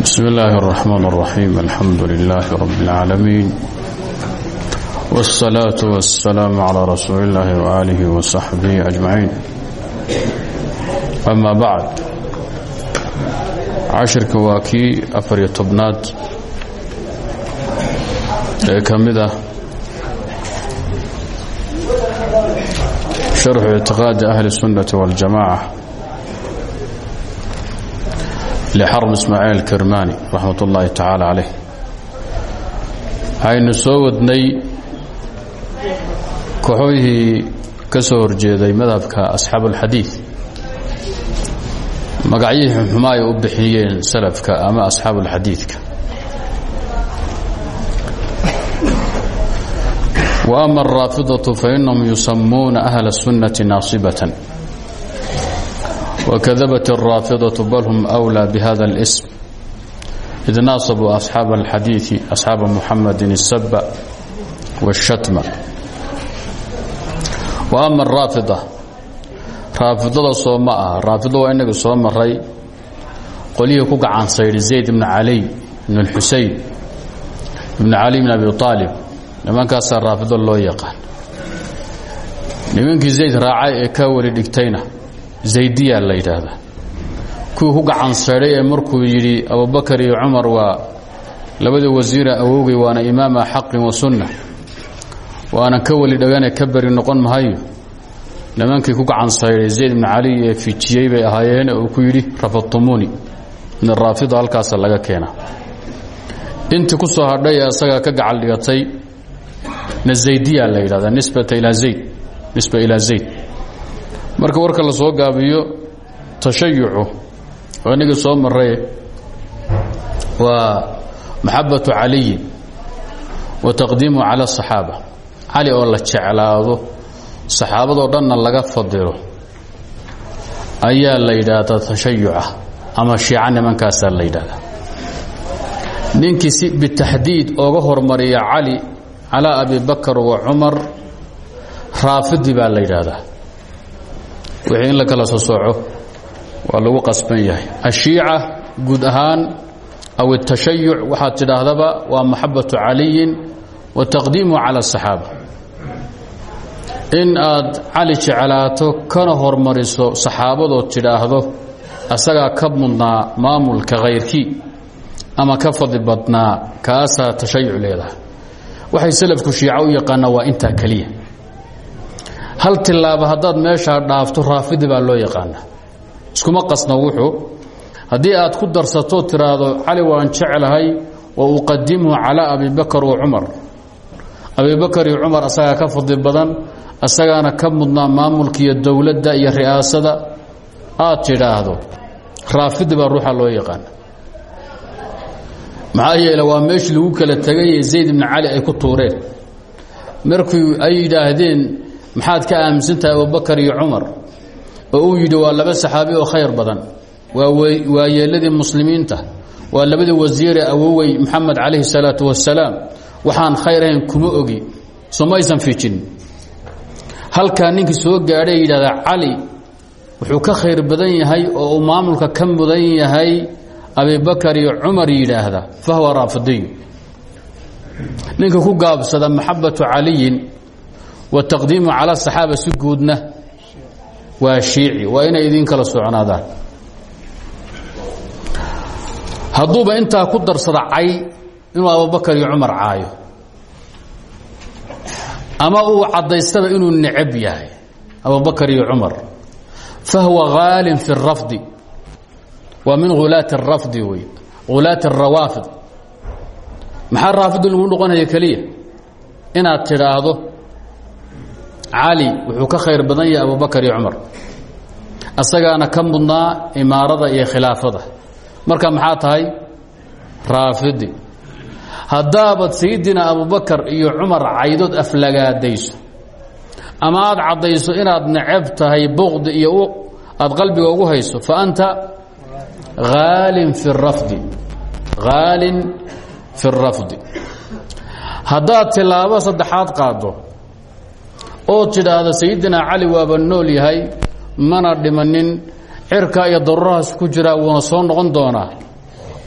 بسم الله الرحمن الرحيم الحمد لله رب العالمين والصلاة والسلام على رسول الله وآله وصحبه أجمعين أما بعد cashirka waa kii afariyo tobnaad ee ka mid ah sharxu ictiqaadi ahli الsunnati wاljamaca lixarb ismaaciil kirmaani raxmat ullaahi tacaala caleyh waxaynu soo wadnay kaxooyihii ka soo horjeeday madhabka asxaabuulxadiid magacyihii xuma ay u bixiyeen salafka ama asxaabuulxadiidka wa ama araafidatu fainahum yusamuuna ahla sunnati naasibatan wakadabat الraafidaةu bal hum أwlى bihada اlsm id naasabuu asxaaba اlxadiiثi asxaaba muxamadi الsaba wالshatma wa ama الraafida raafidada soo ma aha raafida waa inaga soo maray qolyihii ku gacansaydhi zayd ibn caliy ibn اlxusein ibn cali bn abi aalib nimankaasaa raafido loo yaqaan nimankii zayd raacay ee ka weli dhigtayna zaydiya la yidhaahdaa. Kuwii ku gacansaydhay ee markuu yidhi abubakar iyo cumar waa labada wasiira awowgay waana imaama xaqin wa sunna waanan ka weli dhagane ka beri noqon mahayo. Nimankii ku gacansaydhay zayd ibn cali ee fijiyey bay ahaayeen uu ku yidhi rafadtumuuni min araafida halkaasa laga keenaa. Intii ku soo hadhay ee asagaa ka gacal dhigatay na zaydiya la yidhahdaa nisbata ilaa zayd nisba ilaa zayd marka warka la soo gaabiyo tashayucu oo inagii soo maray waa maxabatu caliyin wa taqdiimu cala asaxaaba cali oo la jeclaado saxaabadoo dhanna laga fadilo ayaa la yidhaahdaa tashayuca ama shiica nimankaasaa la yidhahdaa ninkii si bitaxdiid ooga hormariya cali calaa abi bakar wa cumar raafidi baa la yidhaahdaa wixii in la kala sosooco waa lagu qasban yahay. Ashiica guud ahaan aw atashayuc waxaad tidhaahdaba waa maxabatu caliyin wa taqdiimu cala asaxaaba in aad cali jeclaato kana hormariso saxaabadood tidhaahdo asagaa ka mudnaa maamulka khayrkii ama ka fadli badnaa kaasaa tashayuc leedahay. Waxay salafku shiico u waa intaa keliya hal tilaaba haddaad meeshaa dhaafto raafidi baa loo yaqaanaa iskuma qasna wuxuu haddii aad ku darsato tiraahdo cali waan jeclahay wa uqadimhu abi bakar wa cumar. Abi bakar iyo cumar asagaa ka fadli badan asagaana ka mudnaa maamulka iyo dowladda iyo ri'aasada aad tidhaahdo raafidi baa ruuxa loo yaqaana. Maxaa yeele waa meeshii lagu kala tegay zayd ibni cali ay ku tuureen. Markii ay yidhaahdeen maxaad ka aaminsantahay abubakar iyo cumar? Oo uu yidhi waa laba saxaabi oo khayr badan. Waa yeeladii muslimiinta. Waa labadii wasiire awowey maxamed calayhi salaatu wasalaam waxaan khayr ahayn kuma ogi. Somaysan fiijin. Halkaa ninkii soo gaadhay yidhahdaa cali wuxuu ka khayr badan yahay oo uu maamulka ka mudan yahay abibakar iyo cumar yidhaahda. Fahuwa raafidiyu. Ninka ku gaabsada maxabatu caliyin wa taqdiimu cala saxaaba si guudna waa shiici waa inay idin kala socnaadaan hadduuba intaa ku darsada cay inuu abubakar iyo cumar caayo ama uu caddaystaba inuu necab yahay abubakar iyo cumar fahuwa haalin fi الrafdi waa min hulaati الrafdi wey hulaati الrawaafid maxaa raafidi lagu noqonaya keliya inaad tidhaahdo cali wuxuu ka khayr badan yahay abubakar iyo cumar. Asagaana ka mudnaa imaarada iyo khilaafada. Marka maxaa tahay? Raafidi. Haddaabad sayidina abubakar iyo cumar caydood aflagaadayso ama aad caddayso inaad necab tahay buqdi iyo aad qalbiga ugu hayso fa anta haalin fi rafdi. Haalin fi rafdi. Haddaad tilaabo saddexaad qaaddo oo tidhaahdo sayidina cali waaba nool yahay mana dhimanin. Cirka iyo daruurahaas ku jiraa wuuna soo noqon doonaa.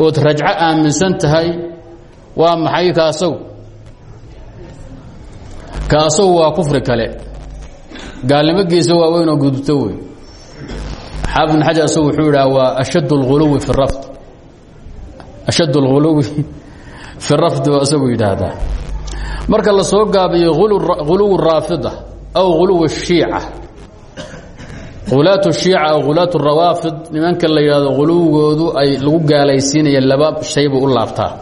Ood rajco aaminsan tahay waa maxay kaasagu kaasagu waa kufri kale. Gaalnimo geesa waaweyn oo gudubto wey xaafid ibn xajar asagu wuxuu idhaha waa ashadd اlghuluwi fi rafd. Ashadd اlghuluwi fi rafdi waa isagu yidhaahdaa marka la soo gaabiyo ghuluw raafida aw ghuluw الshiica ulaat shiica aw ulaat rawaafid nimanka la yidhahdo ghuluwgoodu ay lagu gaalaysiinaya laba shaybuu u laabtaa.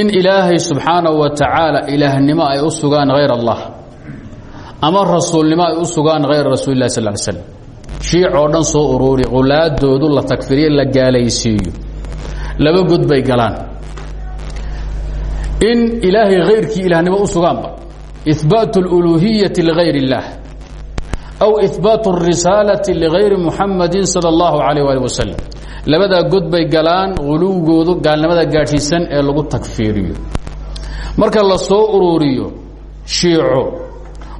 In ilaahay subxaanahu wa tacaala ilaahnimo ay u sugaan hayr allah ama rasuulnimo ay u sugaan hayra rasuuli lah sal l slm shiic oo dhan soo uruuri qulaadoodu la tagfiriye la gaalaysiiyo. Laba god galaan in ilaahay hayrkii ilaahnimo u sugaanba ihbaat اluluhiyati ligayr اllah aw ihbaat الrisaalati ligayri muxamadin salى اllahu alayh ali wasalam labadaa god bay galaan huluwgoodu gaalnimada gaadhsiisan ee lagu tagfiiriyo marka la soo uruuriyo shiico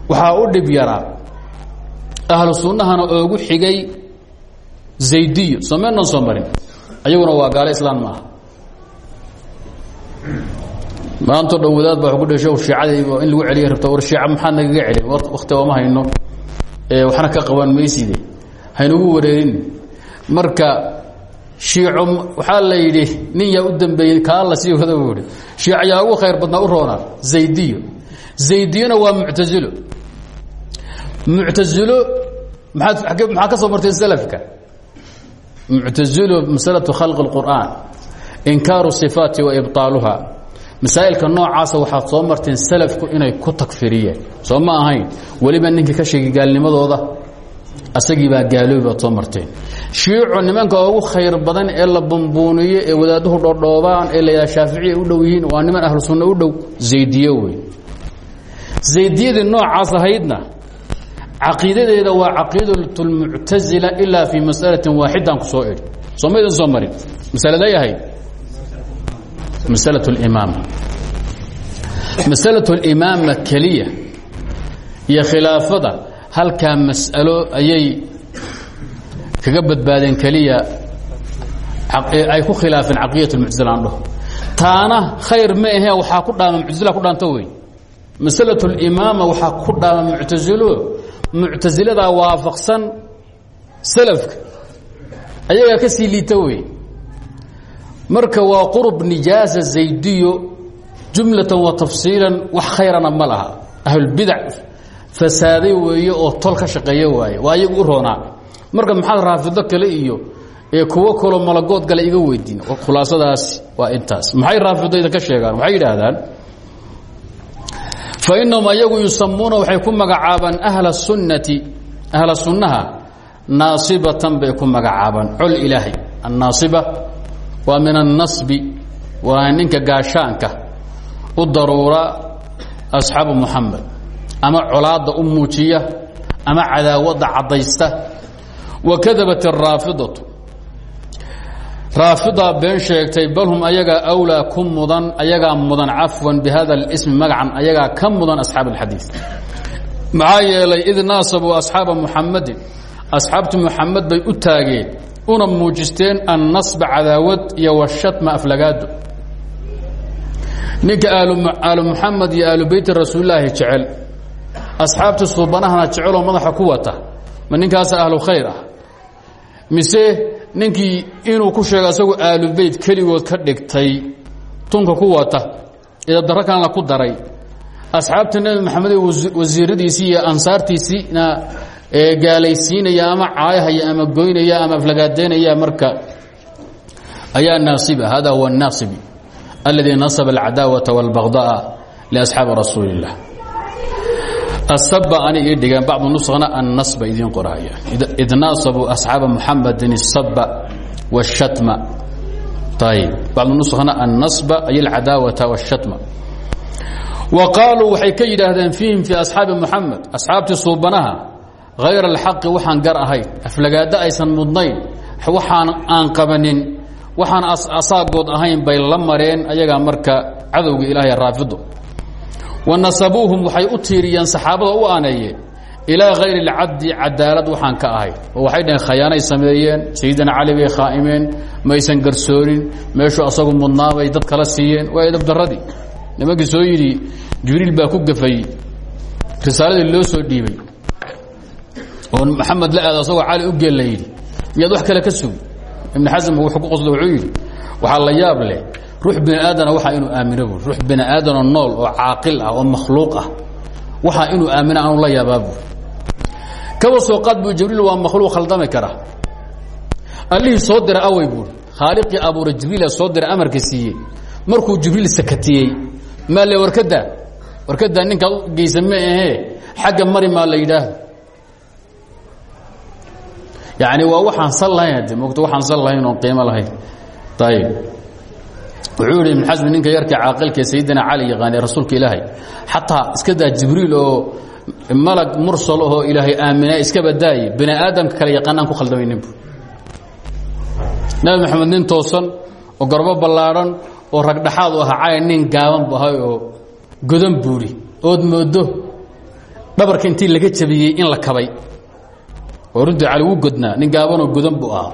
waxaa u dhib yaraa ahlu sunnahana oogu xigay zaydiyo soo meenan soo marin ayaguna waa gaalo islaan maaha maantao dhan baa ku dhasho shiicadii in lagu celiya rabta war maxaad nagaga celin wakti ooma hayno. Waxna ka qaban mayside haynagu wareerin. Marka shiico waxaa la yidhi nin yaa u dambeeyey kaa la sii wada buui shiic yaa ugu khayr badnaa u roonaa zaydiyo. Zaydiyona waa muctazilo muctazilo maaad maxaa ka soo martay slafka muctazilo masalatu khalqi اlqur'an inkaaru sifaati wa ibطaaluha masaa'ilka noocaasa waxaad soo marteen salafku inay ku tagfiriyeen soo ma ahayn weliba ninkii ka sheegay gaalnimadooda asagii baa gaaloobi baad soo marteen. Shiico nimanka ugu khayr badan ee la bumbuuniyo ee wadaaduhu dhodhoobaan ee layaa shaaficiya u dhow yihiin waa niman ahlu sunna u dhow zaydiye wey zaydiyadii noocaas ahaydna caqiidadeeda waa caqiidat اlmuctazila ilaa fii masalatin waaxidan ku soo idhi soo maydin soo marin? Masaladay ahayd masalaة اlimaama masalaة اlimaama keliya iyo khilaafada halkaa mas'alo ayay kaga badbaadeen keliya ay ku khilaafeen caqiidat اlmuctazila aan dhaho taana khayr ma ahe waxaa ku dhaama muctazila ku dhaanto wey masalaة اlimaama waxaa ku dhaama muctazilo muctasiladaa waafaqsan salafka ayagaa ka sii liita wey marka waa qurb nijaasa zaydiyo jumlatan wa tafsiilan wax khayrana ma laha. Ahlulbidac fasaaday weeye oo tol ka shaqeeyo waaye u roonaa. Marka maxaad raafido kale iyo ee kuwo kaloo malagood gale iga weydiin? Khulaasadaasi waa intaas. Maxay raafido idinka sheegaan? Waxay yidhaahdaan fa inahum ayagu yusamuuna waxay ku magacaabaan ahla sunnati ahla sunnaha naasibatan bay ku magacaabaan. Col ilaahay annaasiba waa min annasbi waa ninka gaashaanka u daruura asxaabu muxamed ama colaadda u muujiya ama cadaawadda caddaysta. Wa kadabat araafidatu raafidaa been sheegtay bal hum ayagaa awlaa ku mudan ayagaa mudan cafwan bihada اlismi magacan ayagaa ka mudan asxaab اlxadiid maxaa yeelay id naasabuu asxaaba muxamadin asxaabti muxamed bay u una muujisteen annasba cadaawad iyo washatma aflagaado ninka aalu muxamed iyo aalu beyti rasuulilaahi jecel. Asxaabta suubanahana jeceloo madaxa ku wata. Ma ninkaasa ahlu khayr ah. Mise ninkii inuu ku sheego asagu aalu beyt keligood ka dhigtay tunka ku wata idadaro kalena ku daray. Asxaabta nebi maxamed wasiiradiisii iyo ansaartiisiina gaalaysiinaya ama caayahaya ama goynaya ama aflagaadeynaya marka ayaa naasiba hada huwa الnaasibi اladii nasba اlcadaawaةa wاlbagضaءa liasxaabi rasuuli الlah asaba ani ii dhigeen bacdu nuskhna annasba idiin qoraya id naasabuu asxaaba muxamadin الsaba wالshatma ayb bacdu nuskhna annasba ay alcadaawata wالshatma wa qaaluu waxay ka yidhaahdeen fiihim fii asxaabi muxamed asxaabtii suubanaha hayr alxaqi waxaan gar ahayn aflagaado aysan mudnayn waxaan aan qabanin waxaan asaagood ahayn bay la mareen ayagaa marka cadowga ilaahay raafido wa nasabuuhum waxay u tiiriyeen saxaabada u aaneeyeen ilaa hayr اlcaddi cadaalad waxaan ka ahay oo waxay dhaheen khayaanay sameeyeen sayidina cali bay khaa'imeen maysan garsoonin meeshuu asagu mudnaabay dad kala siiyeen waa edab daradii nimankii soo yidhi jibriil baa ku gafay risaaladii loo soo dhiibay oo maxamed la aado asagoo cali u geel la yidhi miyaad wax kale ka sugi? Ibn xasm wuxuu ku qoslo wuxuu yidhi waxaa la yaab leh ruux bini aadana waxaa inuu aamino bu ruux bini aadanoo nool oo caaqil ah oo makhluuq ah waxaa inuu aamina aanu la yaabaabu kaba soo qaad bu jibriil waa makhluuq khaldami kara. Allihii soo dira awey buui khaaliqii abuura jibriila soo dira amarka siiyey markuu jibriil sakatiyey maa le warkadaa warkadaa ninkaad geysa ma ahee xagga mari maa la yidhaah yani waa waxaan sal lahayn hadde mogto waxaan sal lahayn oon qiimo lahayn. Ayib wuxuu yidhi ibn xasmi ninka yarka caaqilka sayidina cali yaqaanay rasuulka ilaahay. Xataa iska daa jibriil oo malag mursal ahoo ilaahay aamina iska badaaye bini aadamka kale yaqaanaan ku khaldamayninbu nabi maxamed nin toosan oo garbo ballaadhan oo ragdhaxaad u ahaa cali nin gaaban bu ahay oo godan buuri ood moodo dhabarka intii laga jabiyey in la kabay oo runtii cali wuu godnaa nin gaabanoo godan buu ahaa.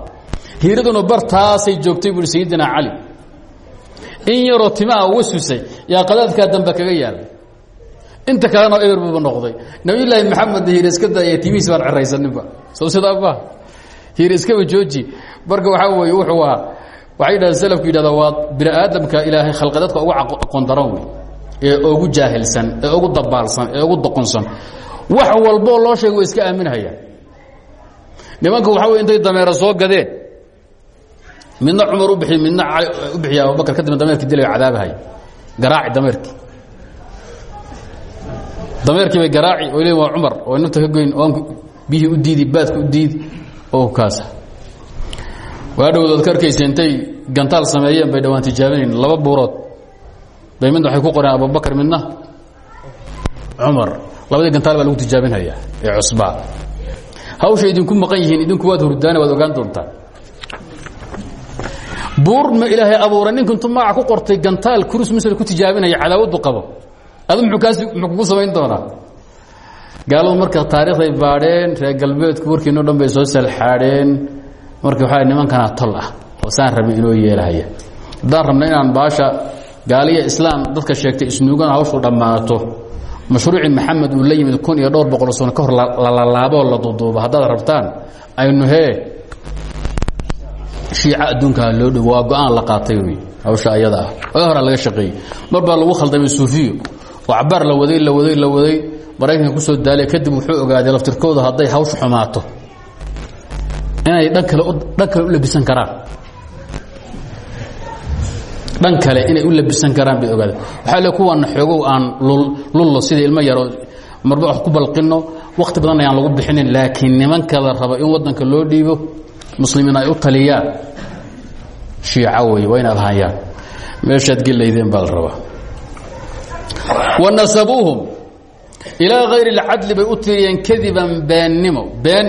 Hiiraduna bartaasay joogtay buui sayidina cali in yaroo timaha uga susay yaa qadaadkaa dambe kaga yaalla inta kalena eber buuba noqday. Nabiyulaahi maxamed hiire iska daaya timihiis baan ceraysaninba soo sidaa ma hiire iskaba jooji. Marka waxaa weeye wuxuu aa waxay yidhahdeen selafku yidhahdaa waa bini aadamka ilaahay khalqadadka ugu aqoon daran wey ee ugu jaahilsan ee ugu dabaalsan ee ugu doqonsan. Wax walboo loo sheega way iska aaminhayaan nimanka waxa wey intay dameera soo gadeen midna cumar u bixiy midna u bixiya abubakar kadibna dameerkii dilay cadaabahay garaaci dameerkii. Dameerkii bay garaaci oo le waa cumar oo nafta ka goyn oon biyihii u diidi baadka u diidi oo kaasa. Waa dhowdood ka arkaysa intay gantaal sameeyeen bay dhawaan tijaabinayn laba buurood bay midna waxay ku qoreen abubakar midna cumar. Labadii gantaal baa lagu tijaabinhayaa ee cusbaa hawsha idinku maqan yihiin idinku waad hurdaane waad ogaan doontaan. Buur ma ilaahay abuura ninku intuu magaca ku qortay gantaal kurus misl ku tijaabinaya cadaawadu qabo. Adu muxuu kaasi muxuu kugu samayn doonaa? Gaaladu marka taariikhday baadheen reer galbeedku warkiinoo dhan bay soo salxaadheen. Marka waxaa nimankanaa tol ah oo saan rabin inoo yeelahaya. Haddaan rabna inaan baasha gaaliya islaam dadka sheegtay isnuugana hawshu dhammaato mashruucii maxamed uu la yimid kun iyo dhowr boqol sano ka hor lalalaaboo la duduubo haddaad rabtaan aynu hee shiica adduunkaa loo dhowo waa go'aan la qaatay wey. Hawsha ayada. Ah horaa laga shaqeeyey. Mar baa lagu khaldamay suufiyo. Oo cabaar la waday la waday la waday. Maraykanka ku soo daalay kadib wuxuu ogaaday laftirkooda hadday hawsha xumaato. Inay dhan kale u labisan karaan dhan kale inay u labisan karaan bay ogaadeen. Waxaa le kuwana xoogow aan lullo sida ilmo yaro marba wax ku balqinno wakhti badan ayaan lagu bixinin laakiin nimanka la rabo in waddanka loo dhiibo muslimiin ay u taliyaan. Shiica wey waa inaad meeshaad gelaydeen baa la rabaa. Wa nasabuuhum ilaa hayri اlcadli bay u tiriyeen kadiban beennimo been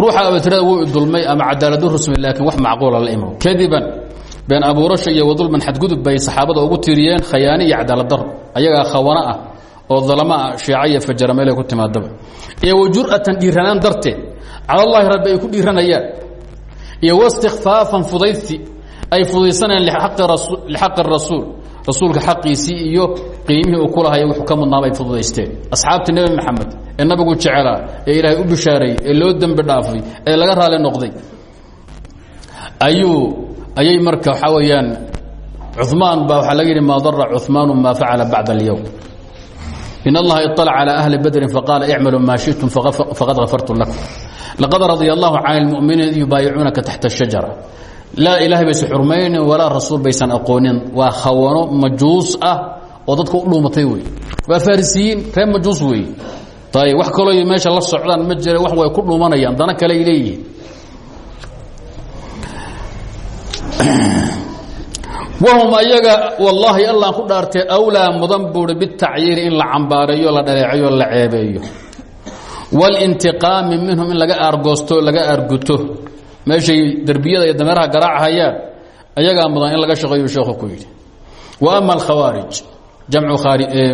ruuxa abatirada wuu idulmay ama cadaaladu rusmay laakiin wax macquula kadiban been abuurasha iyo wadulman xadgudub bay saxaabada ugu tiriyeen khayaani iyo cadaaladaro ayagaa khawana ah oo dalama ah shiica iyo fajara meelay ku timaadaba. Iyo wajur'atan dhiiranaan darteed cala allahi rabbi ay ku dhiiranayaan. Iyo wastikfaafan fudaysi ay fudaysanayaan lixaqi rasuul. Rasuulka xaqiisii iyo qiimihii uu ku lahaya wuxuu ka mudnaaba ay fududaysteen. Asxaabtii nebi maxamed ee nabigu jecelaa ee ilaahay u bishaaray ee loo dembi dhaafay ee laga raali noqday ayuu ayay marka waxaa weeyaan cumaan baa waxaa laga yidhi maa dara cumaanu maa facala bacda اlyowm in allaha iطalc calى ahli badrin faqaala icmaluu maa shiئtum faqad gafartu lakum laqad radia allahu can اlmuminiin yubaayicuunaka taxta الshajara laa ilaahay baysan xurmaynin walaa rasuul baysan aqoonin waa khawano majuus ah oo dadka u dhuumatay wey waa farisiyiin reer majuus wey ayb wax kaloo meesha la socdaan ma jira wax way ku dhuumanayaan dana kale ay leeyihiin wahum ayaga wallaahi allaan ku dhaartay awlaa mudan buuri bitacyiiri in la cambaareeyo la dhaleecayo la ceebeeyo. Walintiqaami minhum in laga aargoosto laga aarguto. Meeshay derbiyada iyo dameeraha garaachayaan ayagaa mudan in laga shaqeeyu sheekhu ku yidhi. Wa ama alkhawaarij jamcu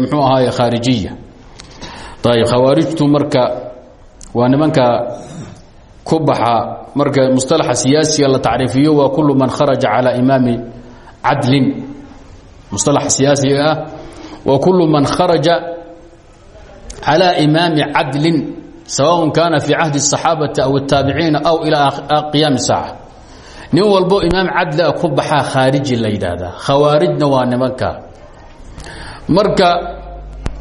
mxuu ahaaye khaarijiya. Ayb marka waa nimanka ku baxa marka musطalaxa siyaasiga la tacriifiyo waa kulu man kharaja calى imaami cadlin musطalaxa siyaasiga ah wa kulu man kharaja calى imaami cadlin sawaء kaana fi cahdi الصaxaabati aw الtaabiciina aw ilaa qiyaami saaca nin walbo imaam cadli a ku baxaa khaariji la yidhaahdaa khawaarijna waa nimanka marka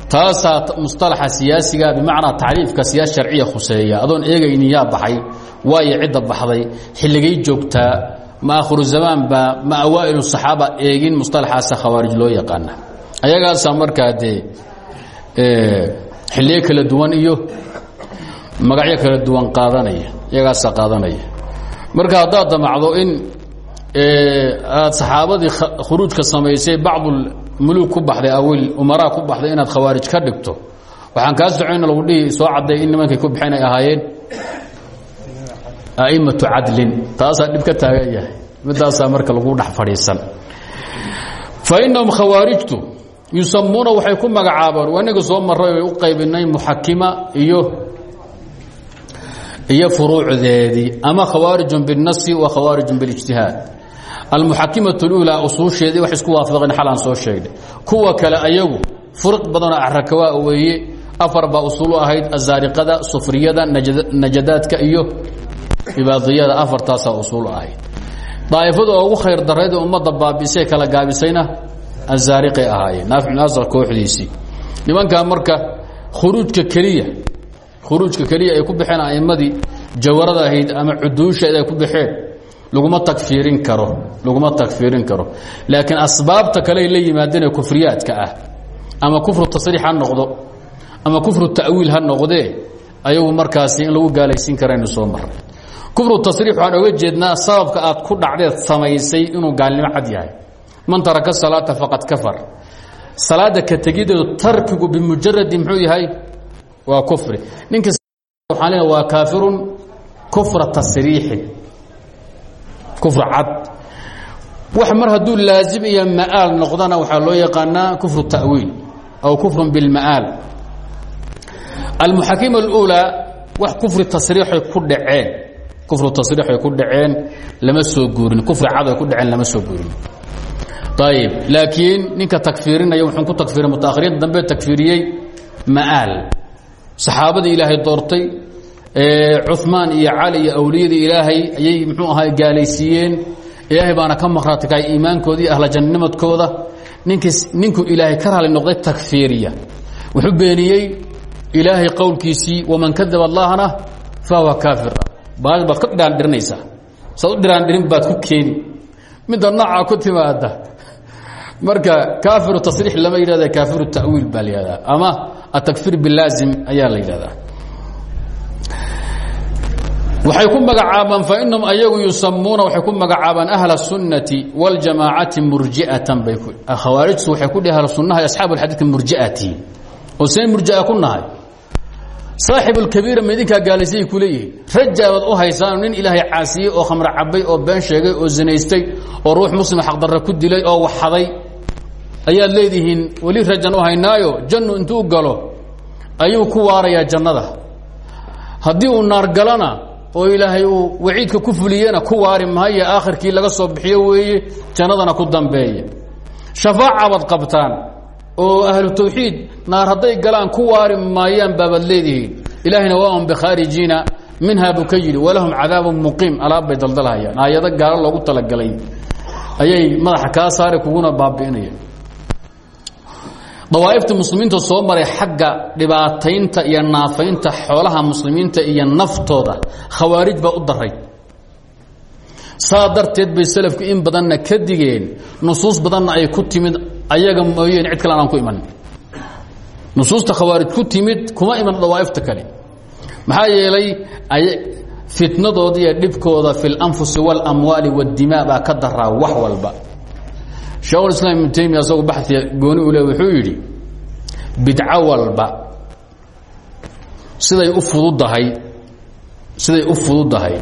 taasaa musطalaxa siyaasiga bimacnaa tacriifka siyaas sharciya khuseeya. Adoon eegaynin yaa baxay waayo cidda baxday. Xilligay joogtaa ma akhiru zamaan baa ma awaa'ilu saxaaba eegin musطalaxaasa khawaarij loo yaqaana. Ayagaasaa markaa dee eh, xilliyo kala duwan iyo magacyo kala duwan qaadanaya iyagaasaa qaadanaya. Marka haddaad damacdo in eh, aad saxaabadii khuruujka samaysay bacd bacdulmuluuk ku baxday awil umaraa ku baxday inaad khawaarij ka dhigto. Waxaan kaa socayna lagu dhihi soo cadday in nimankay ku baxeen ay ahaayeen a'immatu cadlin. Taasaa dhib ka taagan yahay marka lagu dhex fadhiisan. Fa innahum khawaarijtu yusamuuna waxay ku magacaabaan waa inaga soo marray u qaybinay muxakima iyo iyo furuucdeedii ama khawaarijun biاnasi wa khawaarijun biاlijtihaad almuxakimaة اuulaa usuusheedii wax isku waafaqeen xalaan soo sheegnay kuwa kale ayagu furiq badanoo arakawaa weeye afar baa usuulu ahayd azaariqada sufriyada najadaadka iyo ibaadiyada afartaasaa usuulu ahayd. Daa'ifadu ugu khayr darayd ee ummadda kala gaabisayna azaariqay ahaayeen. Naafi bin asar kooxdiisii. Marka khuruujka keliya khuruujka keliya ay ku baxeen a'imadii jawarada ahayd ama cuduushaed ay ku baxeen laguma tagfiirin karo laguma tagfiirin karo. Laakiin asbaabta kale ay la yimaadeen kufriyaadka ah ama kufru tasriix ha noqdo ama kufru ta'wiil ha noqdee ayagu markaasi in lagu gaalaysiin karaynu soo maray kufru tasriix waxaan oga jeednaa sababka aad ku dhacdeed samaysay inuu gaalnimo cad yahay. Man taraka salaata faqad kafar. Salaada ka tegideedu tarkigu bimujaradi muxuu yahay? Waa kufri. Leeyahay waa kaafirun kufra tasriixin kufr cad wax mar hadduu laazim iyo ma'aal noqdana waxaa loo yaqaanaa kufru ta'wiil aw kufrun bilma'aal almuxakima اlأulىa wax kufri tasriixay ku dhaceen kufru tasriixay ku dhaceen lama soo guurin kufri cad ay ku dhaceen lama soo guurin ayib laakiin ninka takfiirinaya wuxuu ku takfiiray mutaahiriinta dambe takfiiriyey ma'aal saxaabadii ilaahay doortay cumaan iyo cali iyo awliyadii ilaahay ayay mxuu ahaa gaalaysiiyeen. Ilaahay baana ka maqhraatikaay iimaankoodi iyo ahlajannanimadkooda ninkiis ninkuu ilaahay ka raali noqday takfiiriya. Wuxuu beeniyey ilaahay qowlkiisii waman kadaba allahna fahuwa kaafir baad baad ka dhiraandhirinaysaa saad u dhiraandhirin baad ku keeni. Midda noocaa ku timaada marka kaafiru tasriix lama yidhahda kaafiru ta'wiil baa la yihahdaa ama atakfir bilaazim ayaa la yidhahdaa waxay ku magacaabaan fainahum ayagu yusamuuna waxay ku magacaabaan ahla sunnati wاljamaacati murjiatan bay ah, khawaarijtu waxay ku dhihi ahlusunnaha asxaabu alxadiidka murji'atii oo seen murji'a ku nahay. Saaxib اlkabiira ma idinkaa gaalaysayay ku u haysaano nin ilaahay caasiyey oo khamre cabay oo been sheegay oo zinaystay oo ruux muslima xaqdarre ku dilay oo waxaday ayaad leedihiin weli rajan u haynaayo jannu intuu galo ayuu ku waarayaa jannada. Haddii uu naar galana oo ilaahay uu waciidka ku fuliyena ku waari maayo aakhirkii laga soo bixiyo weeye jannadana ku dambeeya. Shafaacabaad qabtaan oo ahlu tawxiid naar hadday galaan ku waari maayaan baabaad leedihiin. Ilaahayna waa un bikhaarijiina minhaa buu ka yidhi walahum cadaabun muqiim alaabbay daldalhayaan aayado gaalo loogu talagalay. Ayay madaxa kaa saari kuguna baabi'inayaan dawaa'ifta muslimiinta soo maray xagga dhibaataynta iyo naafaynta xoolaha muslimiinta iyo naftooda khawaarij baa u daray saa darteed bay selafku in badanna ka digeen nusuus badanna ay ku timid ayaga mooyeen cid kale aan ku imanin nusuusta khawaarij ku timid kuma iman dawaa'ifta kale maxaa yeelay fitnadooda iyo dhibkooda fi اlanfusi wاlamwaali wاddimaa baa ka daraa wax walba sheekhulislaam ibnu taymiya asagoo baxia gooni u le wuxuu yidhi bidco walba siday u fududahay siday u fududahay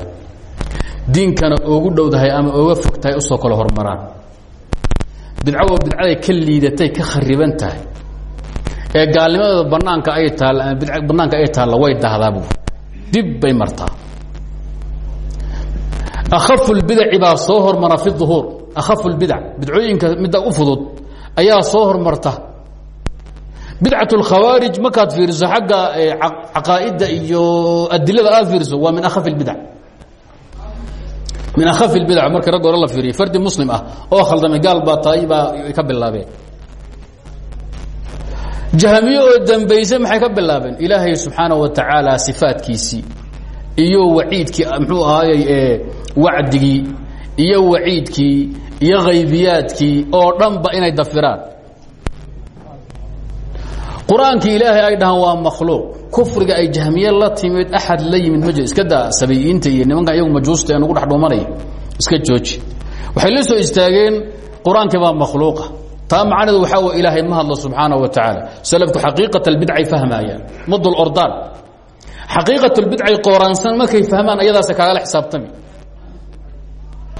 diinkana oogu dhowdahay ama ooga fog u soo kale hormaraan. Bidco waa bidcaday ka ka khariban ee gaalnimadeeda banaanka ay taal banaanka ay taalla way dahdaabu dib bay martaa. Akhafu lbidaci baa soo hormara fi uhuur akhafu lbidac bidcooyinka midda u fudud ayaa soo hormarta bidcat اlkhawaarij markaad fiiriso xagga caqaa'idda iyo adilada aad fiiriso waa min akhafi اlbidac min akhafi اlbidac marka ragg hore la fiiriya fardi muslim ah oo khaldamay gaal baa tahay baa ka bilaabeen jahmiye oo dambayse maxay ka bilaabeen ilaahay subxaanaه wa tacaala sifaadkiisii iyo waciidkii mxuu ahaayey wacdigii iyo waciidkii iyo haybiyaadkii oo dhanba inay dafiraan. Qur'aankii ilaahay ay dhahaan waa makhluuq. Kufriga ay jahmiye la timid axad la yimid ma jiro. Iska daa sabiyiinta iyo nimankan iyagu majuusta ee nugu dhex dhumanaya iska jooji. Waxay la soo istaageen qur'aankii baa makhluuqa. Taa macneedu waxaa way ilaahay ma hadlo subxaana wa tacaala. Salafku xaqiiqat albidcay fahmaayaan. Ma dul ordaan. Xaqiiqat lbidcay qooraansan markay fahmaan ayadaasa kagala xisaabtami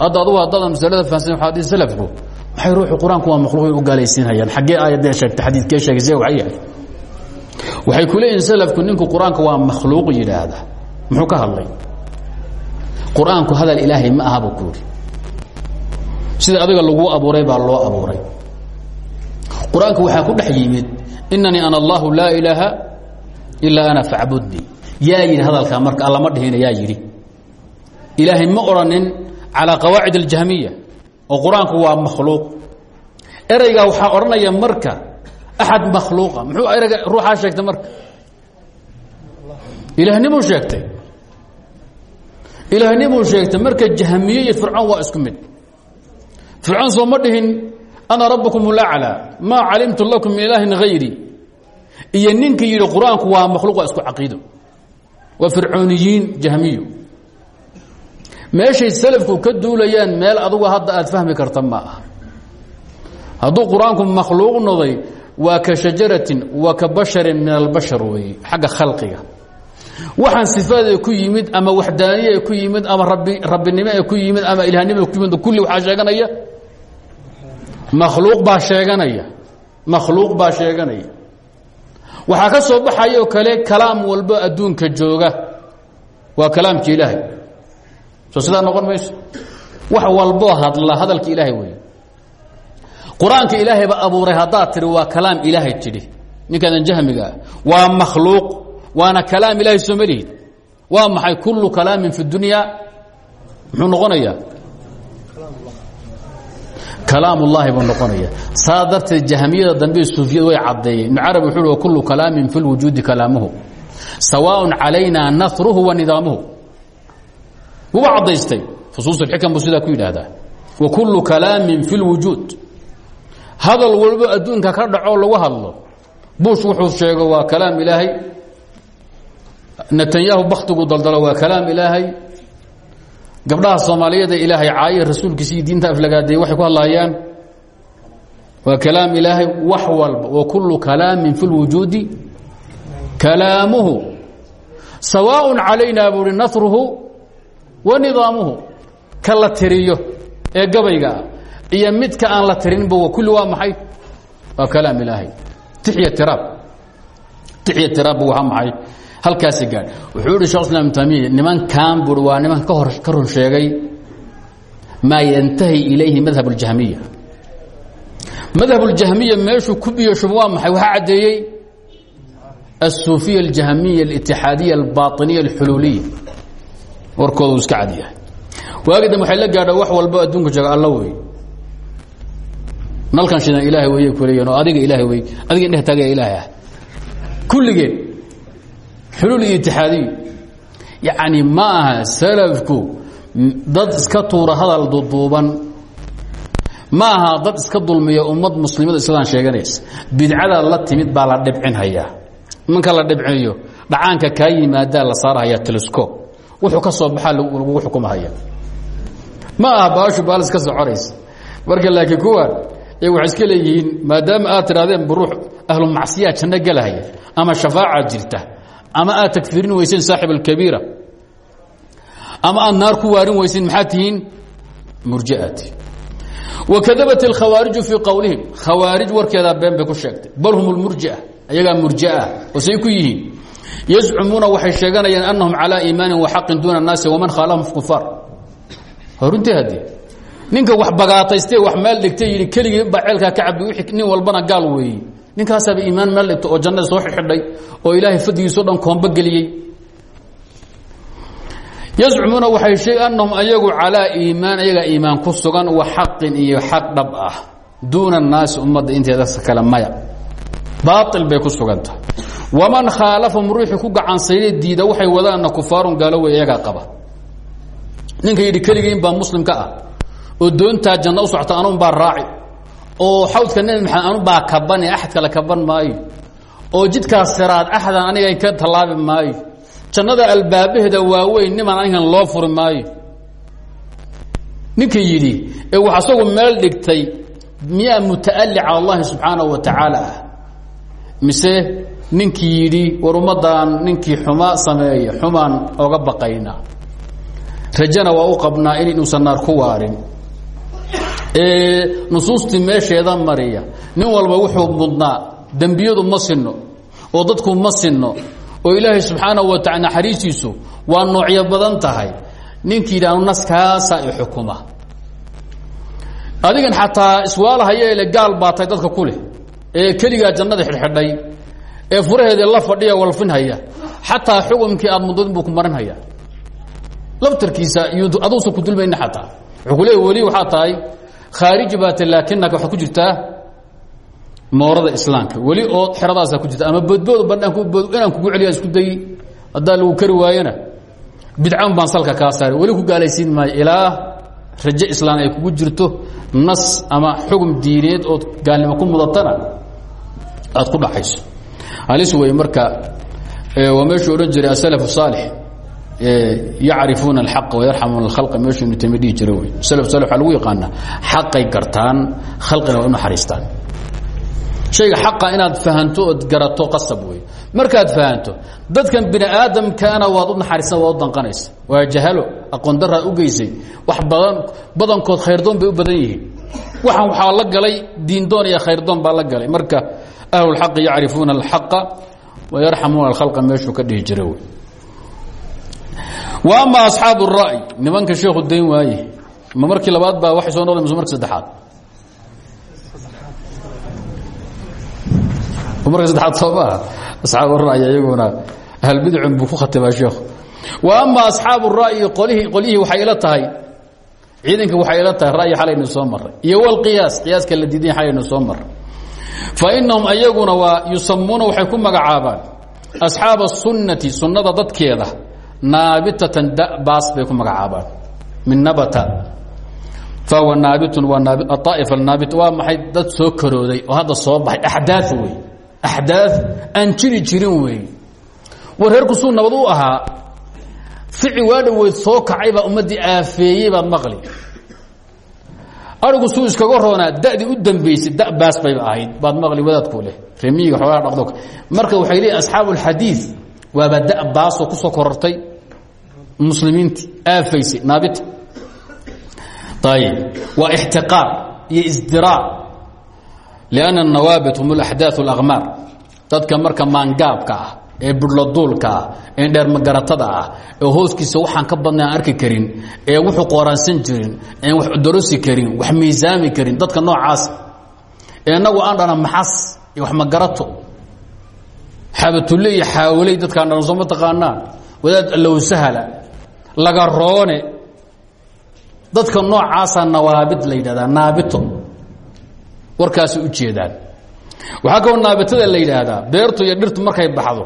hadda adugu haddaadan masalada fahamsan waxaa dhihi salafku maxay ruuxu qur'aanku waa makhluuq u gaalaysiinayaan xaggee aayadee sheegtay xadiidkee sheegay see waxay yahay waxay ku leeyihiin salafku ninku qur'aanka waa makhluuq yidhaahda. Muxuu ka hadlay? Qur'aanku hadal ilaahay ma aha buu sida adiga laguu abuuray baa loo abuuray. Qur'aanku ku dhex yimid ana allahu laa ilaaha ilaa ana facbudnii yaa yidhi hadalkaa marka allama dhihina yaa yidhi. Ilaahay ma odhanin calىa qawaacid اljahmiya oo qur-aanku waa makhluuq ereygaa waxaa odhanaya marka axad makhluuqa muxuu ereyga ruuxaa sheegtay marka ilahnimuu sheegtay ilaahnimuu sheegtay marka jahmiye iyo fircoon waa isku mid fircoon soo ma dhihin ana rabbukum laclى maa calimtu lakum min ilaahin hayri iyo ninkii yidhi qur-aanku waa makhluuq waa isku caqiido waa fircooniyiin jahmiyo meeshay salafku ka duulayaan meel adugu hadda aad fahmi karta ma ah hadduu qur'aanku makhluuq noday waa ka shajaratin waa ka basharin min albashar weeye xagga khalqiga. Waxaan sifaadee ku yimid ama waxdaaniye ku yimid ama rabbinimo ee ku yimid ama ilaahnimo ku yimid kulli waxaa sheeganaya? Makhluuq baa sheeganaya. Makhluuq baa sheeganaya. Waxaa ka soo baxayoo kale kalaam walbo adduunka jooga. Waa kalaamki ilaahay soo sidaa noqon mayso. Wax walboo hadla hadalka ilaahay wey qur'aanka ilaahay ba abuuray haddaad tidhi waa kalaam ilaahay tidhi. Ninkaadan jahmiga ah waa makhluuq waana kalaam ilahay soo malihid waa maxay? Kullu kalaamin fi dunya. Muxuu noqonayaa kalaam ullahi buu noqonaya. Saa darteed jahmiyada dambe suufiyadu way caddeeyeen. Ibnu carab wuxuu uhi kullu kalaamin fi lwujuudi kalaamuhu sawaaء calayna nasruhu wa nidaamuhu wuba cadaystay usuuxikam buu sidaa ku yidhaahdaa. Wa kullu kalaamin fi lwujuud hadal walbo adduunka ka dhacoo lagu hadlo bush wuxuu sheego waa kalaam ilaahay. Netanyahu baktigu daldalo waa kalaam ilaahay. Gabdhaha soomaaliyeeda ilaahay caaye rasuulkiisi iyo diinta aflagaadeeye waxay ku hadlaayaan waa kalaam ilaahay wax walba. Wa kullu kalaamin fi lwujuudi kalaamuhu. Sawaaء calayna buu hi nasruhu wa nidaamuhu ka la tiriyo ee gabaygaa iyo midka aan la tirinba kulli waa maxay waa kalaam ilaahay tixiya tiraab tixiya tiraabba waa maxay halkaasi gaadh wuxuu yihi shekh islam tamiya nimankan bui waa nimanka ka hor ka run sheegay maa yantahi ilayhi madhab اljahmiya madhab اljahmiya meeshuu ku biyoshuba waa maxay waxaa caddeeyey الsuufiya اljahmiya اlاtixaadiya اlbaطiniya اlxuluuliya warkooda uu iska cad yahay. Waagi dambe waxay la gaadha wax walbo adduunka jooga alla wey. Nalkan shidan ilaahay weyay kuleeyihin oo adiga ilaahay wey adiga indheh taagaya ilaahay ah. Kulligeen xuluul iyo itixaadiyo yacni ma aha salafku dad iska tuura hadal duduuban ma aha dad iska dulmiya ummad muslimada isladaan sheeganaysa bidcadaad la timid baa la dhibcinhayaa. Marka la dhibcinayo dhacaanka kaa yimaadaa la saarahaya telescob wuxuu ka soo baxaa lagugu xukumahaya. Ma aha baashu baalis ka soconaysa marka laakiin kuwan iyagu waxay iska leeyihiin maadaama aad tidhahdeen buruux ahlu macsiyaa janno gelahaya ama shafaaca jirta ama aad tagfirin weyseen saaxib alkabiira ama aad naar ku waarin weyseen maxaad tihiin? Murji'aati wakadabat alkhawaariju fii qowlihim khawaarij warkeedaa been bay ku sheegtay. Bal hum lmurji'a ayagaa murjiah oo say ku yihiin yazcumuuna waxay sheeganayaan anahum calaa iimaanin wa xaqin duuna annaasi waman khaalahum kufaar runtii haddii. Ninka wax bagaatayste wax meel dhigtay yidhi keligii ceelkaa ka cabi nin walbana gaal weeye ninkaasaaba iimaan meel dhigto oo jannada soo xidhay oo ilaahay fadligiisao dhan koombo geliyey. Yazcumuuna waxay sheeg anahum ayagu calaa iimaan ayagaa iimaan ku sugan wa xaqin iyo xaq dhab ah. Duuna annaasi ummadda inteeda kale maya. Baail bay ku sugantahay waman khaalafahum ruuxii ku gacansayday diida waxay wadaanna kufaarun gaalowe iyagaa qaba. Ninka yidhi keligii inbaa muslimka ah oo doontaa janno u socota anun baa raaci oo xawdka nebi maxamed anun baa kabane axad kale kaban maayo oo jidkaas siraad axdan aniga ka tallaabi maayo jannada albaabaheeda waaweyn niman anigan loo furi maayo ninka yidhi ee wax asagu meel dhigtay miyaa muta'alli cala allahi subxaanahu wa tacaala ah mise ninkii yidhi war ummaddan ninkii xuma sameeya xumaan oga baqayna. Rajana waa u qabnaa in inuusan naar ku waarin. Nusuustii meesheeda mariya. Nin walba wuxuu mudnaa dembiyadu ma sinno oo dadku ma sinno oo ilaahay subxaanahu wa taala naxariistiisu waa noocyo badan tahay. Ninkii yidhaahdo naskaasaa i xukuma. Adigan xataa iswaalahayeele gaal baa tahay dadka ku leh ee keligaa jannada xidhxidhay ee furaheedii la fadhiya walfinhaya xataa xukumkii aad mudadin buu ku marinhaya laftarkiisa aduusan ku dulmayna xataa. Wuxuu ku leey weli waxaa tahay khaariji baat laakinaka waxaad ku jirtaa moorada islaamka. Weli oo xeradaasaa ku jirta ama boodbood bandhaan bood inaan kugu celiya isku dayi haddaa lagu kari waayona bidcan baan salka kaa saari weli ku gaalaysiin maayo ilaa raje islaan ay kugu jirto nas ama xugum diineed ood gaalnimo ku mudatana aad ku dhaxayso halis wey marka waa meeshuu odhan jiray asalaf saalix yacrifuuna alxaqa wayarxamuuna alkhalqa. Meeshuu ibnu taymiya dhihi jira wey salaf saalix waxaa lagu yaqaanaa xaqay gartaan khalqina waa u naxariistaan shayga xaqa inaad fahanto ood garato qasab wey markaad fahanto dadkan bini aadamkaana waad u naxariisna waad u danqanaysa. Waa jahalo aqoon daraad u geysay. Wax badan badankood khayrdoon bay u badan yihiin. Waxaan waxaa la galay diindoon iyo khayrdoon baa la galay. Marka ahlulxaqi yacrifuuna alxaqa wayarxamuuna alkhalqa meeshuu ka dhihi jira wey wa ama asxaabu الra'y nimanka sheekhu dayn waaye ma markii labaad baa waxay soo noqdeen mise marki saddexaad marka saddexaad soo maaha asxaabu ra'yi iyaguna ahlbidcun buu ku khatimaa sheekhu wa ama asxaabu ra'yi qolihii qolyihii waxay ila tahay ciidanka waxay ila tahay ra'yi xalaynu soo maray iyo walqiyaas qiyaaska la diiday xalaynu soo maray fa inahum ayaguna waa yusamuuna waxay ku magacaabaan asxaaba الsunnati sunnada dadkeeda naabitatan dabaas bay ku magacaabaan. Min nabata. Fahuwa naabitun waa naabi aaa'ifa naabit waa maxay dad soo karooday oo hadda soo baxay? Axdaad wey. Axdaa aan jiri jirin wey. War reerku suu nabad u ahaa fici waa dhoweyd soo kacay baa ummaddii aafeeyey baad maqli aigu suu iskaga roonaa dadii u dambaysay da baasbay ahayd. Baad maqli wadaadku leh. Remiyiga oogaa dhado marka waxay leeyiin asxaabu alxadiid waaba da baasoo ku soo korortay muslimiinti aafaysay naabita ayb waa ixtiqaar iyo isdiraac lianna annawaabit hum alaxdaaث alaqmaar. Dadka marka maangaabka ah ee budladuulka ah ee dheermagaratada ah ee hooskiisa waxaan ka badna aan arki karin ee wuxuu qooraansan jirin een wax dorosi karin wax miisaami karin dadka noocaas ee inagu aan dhana maxas iyo wax magarato. Xabatule iyo xaawaley dadkaan dhan soo ma taqaanaa? Wadaad allow sahla laga roone. Dadka noocaasaa nawaabid la yidhahdaa naabito. Warkaasay u jeedaan. Waxaa kaloo naabitada la yidhaahdaa beertu iyo dhirtu markay baxdo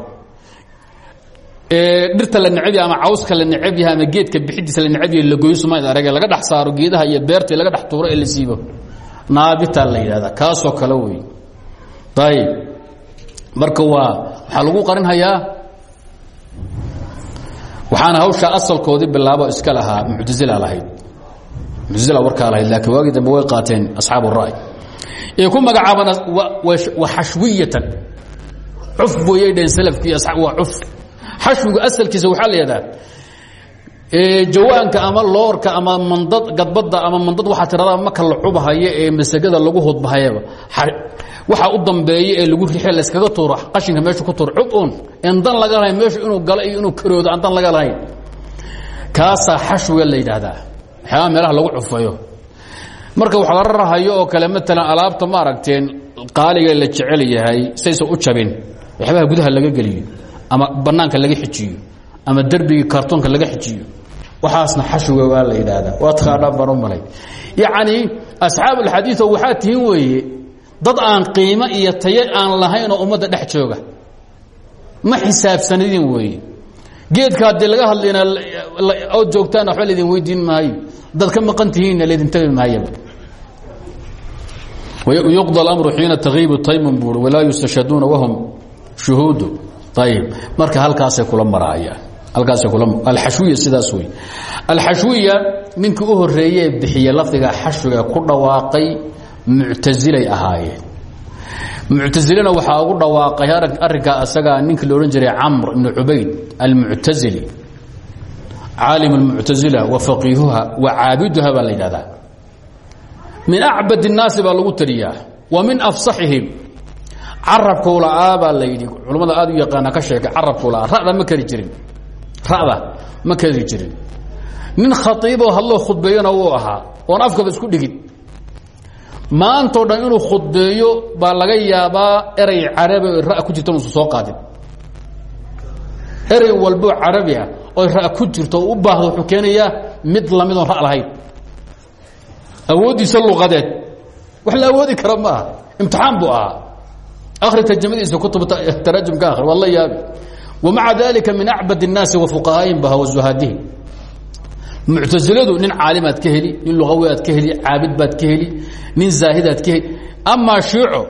dhirta la yahay ama cawska la neceb yahay ama geedka bixidiisa la neceb yahay lagoyo sumayd arage laga dhex saaro geedaha iyo beerta laga dhex tuuro ee la siibo. Naabita la yidhahdaa kaasoo kale wey ayib marka waa waxaa lagu qarinhayaa waxaana hawshaa asalkoodii bilaabo iska lahaa muctazila lahayd. Muctazila warkaa lahayd laakiin waagii dambe way qaateen asxaabu ra'y. Ay ku magacaabaan wa xashwiyatan. Cuf booyay dhaheen salafki waa cuf xashwigu asalkiisa waxaa la yidhahdaa jawaanka ama loorka ama mandad gadbada ama mandad waxaa tirada maka la cubhayo ee masagada lagu hudbahayaba. Waxaa u dambeeya ee lagu rixe layskaga tuuro qashinka meesha ku tuuro cub un en dan laga lahayn meeshu inuu galo iyo inuu karoodo aan dan laga lahayn. Kaasaa xashwiga la yidhaahdaa waxyaaba meelaha lagu cufayo? Marka wax la rarahayo oo kale maalan alaabta ma aragteen qaaliga la jecel yahay saysan u jabin waxyaabaha gudaha laga geliyo ama banaanka laga xijiyo ama derbigii kartoonka laga xijiyo. Waaasna xashiga waa la idhaahda waadkaadhaanbaan u malay. Yacni asxaab alxadiio waxaa tihin weeye dad aan qiimo iyo tayo aan lahayn oo ummadda dhex jooga. Ma xisaabsanidin weeye. Geedka haddii laga hadlayna ood joogtaan waxba laydin weydiin maayo. Dad ka maqan tihiinna laydin tegi maayaba yuqda amru xiina takiibu tayman buui walaa yustashhaduuna wahum shuhuudu ayib marka halkaasay kula maraayaan halkaasay kula alxashwiya sidaas wey alxashwiya ninkii u horeeyee bixiye lafdiga xashwiga ku dhawaaqay muctasilay ahaayeen muctasilena waxaa ugu dhawaaqay arrinkaa asagaa ninkii la odhan jiray camr ibnu cubayd almuctasili caalim اlmuctasila wa faqiihuha wa caabiduha baa la yidhahdaa min acbad الnaasi baa lagu taliyaa wa min afsaxihim carabkuu la'aa baa la yidhi culammada aad u yaqaana ka sheekay carabkuu la'aa ra'da ma keri jirin. Ra'da ma keri jirin. Nin khaiiboo hadloo khudbeeyona wuu ahaa oon afkaba isku dhigin. Maantao dhan inuu khudbeeyo baa laga yaabaa erey carabi ra ku jirto nusu soo qaadin. Erey walboo carabi ah oy ra ku jirto u baahdo wuxuu keenayaa mid la mid oon ra lahayn. Awooddiisa luqadeed. Wax la awoodi kara ma aha imtixaan buu ahaa akri tarjamadiisa kutub taraajum ka akhri waa la yaabi wamaca dalika min acbad الnaasi wafuqahaaihim bah wazuhaadihim muctasiladu nin caalimaad ka heli nin luqawi aad ka heli caabid baad ka heli nin zaahidaad ka heli. Amaa shiico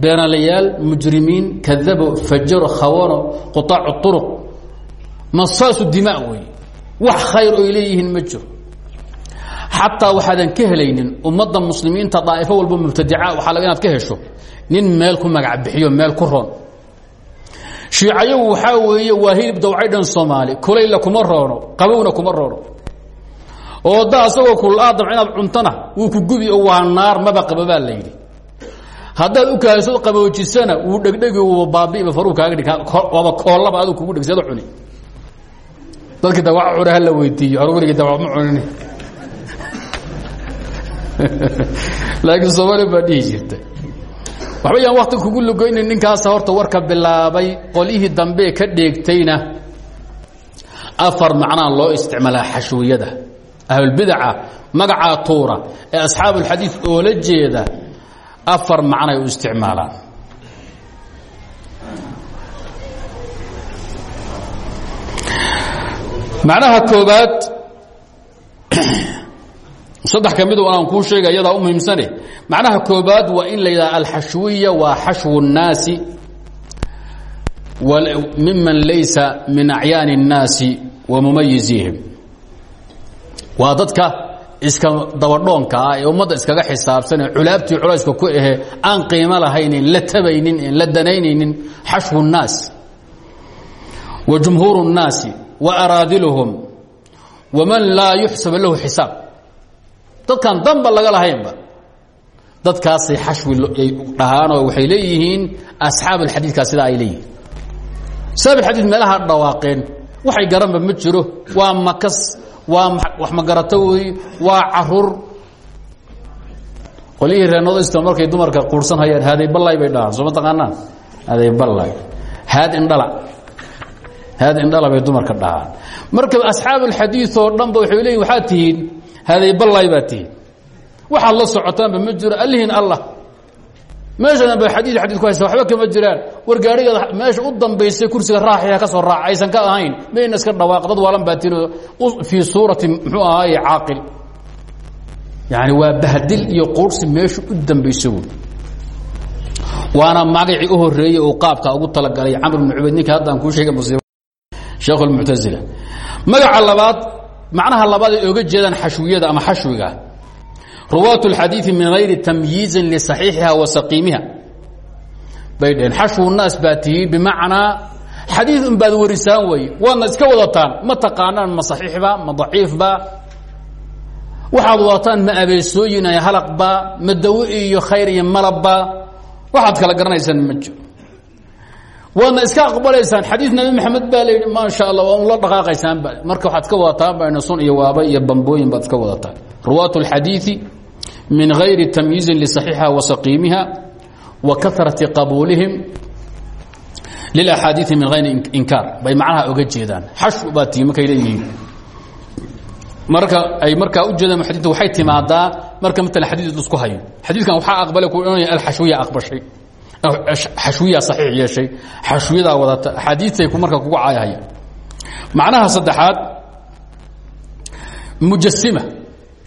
beenalayaal mujrimiin kadabo fajaro khawano quaac uruq nasaasu dima wey wax khayr oy leeyihiin ma jiro. Xataa waxaadan ka helaynin ummadda muslimiinta daa'ifo walba mubtadica waaa laga inaad ka hesho nin meel ku magac bixiyo meel ku roon. Shiicayagu waxaa weeye waa hilib dawcaydhan soomaali. Kulayla kuma roono qabowna kuma roono. Oo da asagoo kulaadam inaad cuntona wuu ku gubi oo waa naar maba qaba baa la yidhi. Haddaad u kahaso qaboojisana wuu dhegdhegi wuba baabi'iba faruu kaaga dhig waaba koollaba aduu kugu dhig seeda cuni. Dadkii dawac cuna hala weydiiyo hor dawac ma cunin laakiin soomaaliya baa dhihi waxba yaan wakti kugu lugoynin ninkaasa horta warka bilaabay qolyihii dambe ka dheegtayna afar macnaa loo isticmaalaa xashwiyada ahlulbidaca magacaa tuura ee asxaabu ulxadiid oola jeeda afar macnay u isticmaalaan. Macnaha koobaad saddex ka midu aan kuu sheega iyadaa u muhiimsane macnaha koobaad waa in la yidhaha alxashwiya waa xashwu الnaasi miman laysa min acyaani الnaasi wa mumayizihim waa dadka iska dabadhoonka ah ee ummadda iskaga xisaabsanee culaabtii culayska ku ahe aan qiimo lahaynin la tabaynin en la danaynaynin xashwu الnaas wa jumhuur الnaasi wa araadiluhum waman laa yuxsab lahu xisaab dadkaan danba laga lahaynba. Dadkaasay xashwi ay dhahaanoo waxay leeyihiin asxaab alxadiidkaa sidaa ay leeyihiin. Asxaab alxadiid meelaha dhawaaqeen waxay garanba ma jiro waa makas waa wax magarato wey waa carruur qolyihii reenodaysto markay dumarka quursan hayaan haaday ballay bay dhahaan soo ma taqaanaan haaday ballay. Haad indhala haad indhala bay dumarka dhahaan. Marka asxaab alxadiid oo dhanba waxay leeyihiin waxaad tihiin haaday ballay baa tihiin waxaad la socotaanba ma jiro allihiin allah meeshadan ba xadiid xadiid ku haysa waxba kama jiraan war gaarigeeda meesha u dambaysay kursiga raaxiha ka soo raaca aysan ka ahayn mayna iska dhawaaq dad waalan baa tiro fii suurati muxuu ahaaye caaqil yani waa bahdil iyo quursi meesha u dambaysa wey waana magacii u horeeyey uu qaabka ugu talagalay camr bn cubayd ninka haddaan kuu sheegay musiib sheekh اlmuctazila magaca labaad macnaha labaad ay oga jeedaan xashwiyada ama xashwiga ruwaat اlxadiiثi min hayri tamyiizin liصaxiixiha wa saqiimiha bay dhaheen xashwu الnaas baa tihi bimacnaa xadiid un baad warisaan wey waadna iska wadataan ma taqaanaan ma saxiixba ma daciifba waxaad wadataan ma abeesooyin halaqba ma dawo iyo khayr iyo malabba waxaad kala garanaysaan ma jiro waadna iska aqbalaysaan. Xadiid nabi maxamed baa layidhi maasha alla waa un la dhaqaaqaysaanba marka waxaad ka wadataan bayna sun iyo waaba iyo bambooyin baad iska wadataa. Ruwaat اlxadiidi min gayri tamyiizin lisaxiixiha wasaqiimiha wa karati qabuulihim lilaxaadiii min hayri inkaar. Bay macnaha oga jeedaan. Xashu baa tii markay leeyihiin. Marka ay markaa ujeedaan muxadiitu waxay timaadaa marka matala xadiid isku hayo. Xadiidkan waxaa aqbalay ku odhanaya alxashwiya aqbashay xashwiya saxiix yeeshay xashwiyadaa wadata axaadiistay marka kugu caayahaya macnaha saddexaad mujasima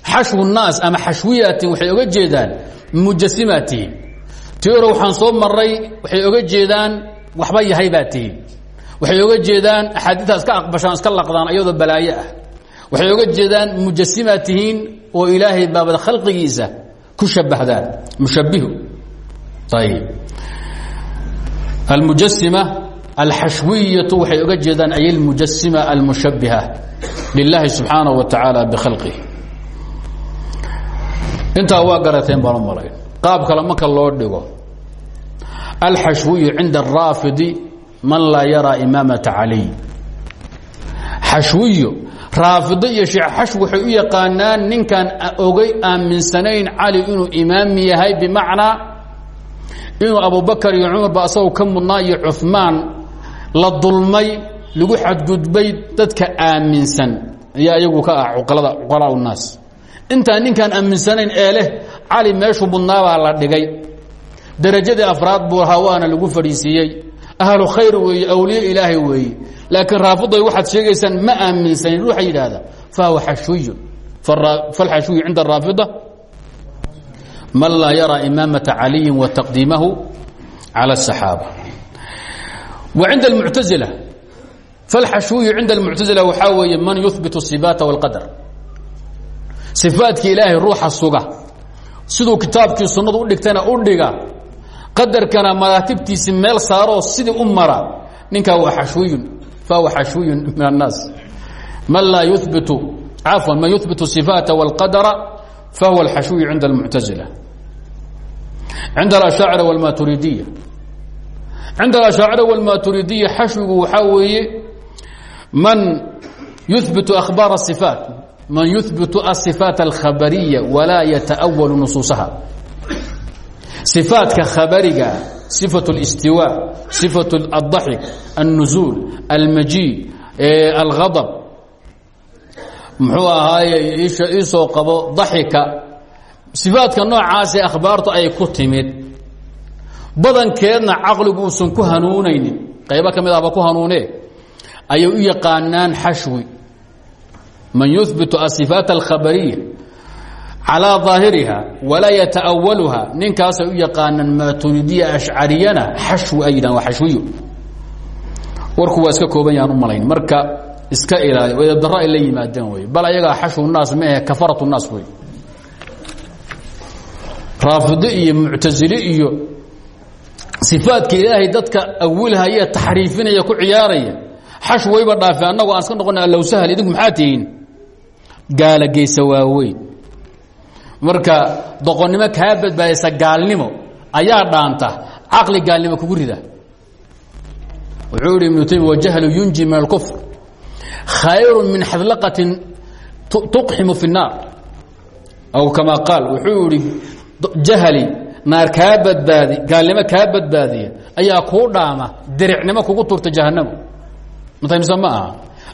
xashwu naas ama xashwiyatin waxay oga jeedaan mujasimaa tihiin tii hore waxaan soo maray waxay oga jeedaan waxba yahay baa tihiin waxay oga jeedaan axaadiidtaa iska aqbashaan iska laqdaan ayadoo balaayo ah. Waxay oga jeedaan mujasimaa tihiin oo ilaahay baabad khalqigiisa ku shabahdaan mushabihu ayib almujasima alxashwiyatu waxay oga jeedaan ay almujasima almushabiha lilaahi subxaanaه wa tacaala bikhalqih intaa waa garateen baan u malay qaab kale marka loo dhigo alxashwiyu cinda araafidi man laa yaraa imaamata caliy xashwiyo raafido iyo sheekh xashw waxay u yaqaanaan ninkaan ogay aaminsanayn cali inuu imaam yahay bimacnaa inuu abubakar iyo cumar ba asagoo ka mudnaa iyo cumaan la dulmay lagu xadgudbay dadka aaminsan. Ayaa iyagu ka ah cuqalada cuqalaa naas. Intaan ninkaan aaminsanayn ee cali meeshuu mudnaabaa la dhigay. Darajadii afraad buu ahaa lagu fadhiisiiyey ahlu khayr weeye awliye ilaahay weeye. Laakiin raafiday waxaad sheegaysaan ma aaminsanin waxay yidhaahdaa fahuwa xashwiyun falxashwiyu cinda araafida man laa yaraa imaamata caliyi wa taqdiimahu cala asaxaaba wa cinda almuctaila falxashuuyu cinda almuctasila waxaa weeye man yuhbitu sifaata wاlqadar sifaadka ilaahay ruuxa suga siduu kitaabkii sunnadu u dhigtana u dhiga qadarkana maraatibtiisi meel saaroo sidii u mara ninkaa waa xashuuyun fahuwa xashuuyun min annaas. Man laa yubitu cafwan man yuhbitu sifaata wاlqadara fahuwa alxashwiyu cinda اlmuctazila cinda alashaacira wاlmaturidiya cinda alashaacira wاlmaturidiya xashwigu waxaa weeye man yuhbitu akhbaar الصifaat man yuhbitu aلصifaat اlkhabariya walaa yataأwalu nusuusaha صifaadka khabariga صifaة الاstiwاء صifaة الضaxik النuزuul almaji alغadb muxuu ahaaye iisoo qabo daxika. Sifaadka noocaasee akhbaartu ay ku timid. Badankeedna caqligu uusan ku hanuunaynin. Qaybo ka mid ku hanuune ayay u xashwi. Man yuhbitu asifaat alkhabariya calaa daahiriha walaa yata'awaluha ninkaasay u yaqaanaan maaturidiya ashcariyana. Xashwi ay yidhahan waa warku waa kooban yahaan u malayn. Marka iska ilaali eedaro ay la yimaadeen wey bal ayagaa xashwu naas maahe kafarat naas wey raafido iyo muctasile iyo sifaadka ilaahay dadka awilhaya taxriifinaya ku ciyaaraya xash wayba dhaafe annagu aan iska noqona allow sahal idinku maxaa gaala geysa waaweyn. Marka doqonnimo kaa badbaadaysa gaalnimo ayaa dhaanta caqli gaalnimo kugu rida. Wuxuu yihi ibnu yunji min alkufr khayru min xadlaqatin tuqximu fi الnaar aw kama qaal wuxuu yihi jahli naar kaa badbaadi gaalnimo kaa badbaadiya ayaa kuu dhaama diricnimo kugu turta jahanamo mataymse ma aha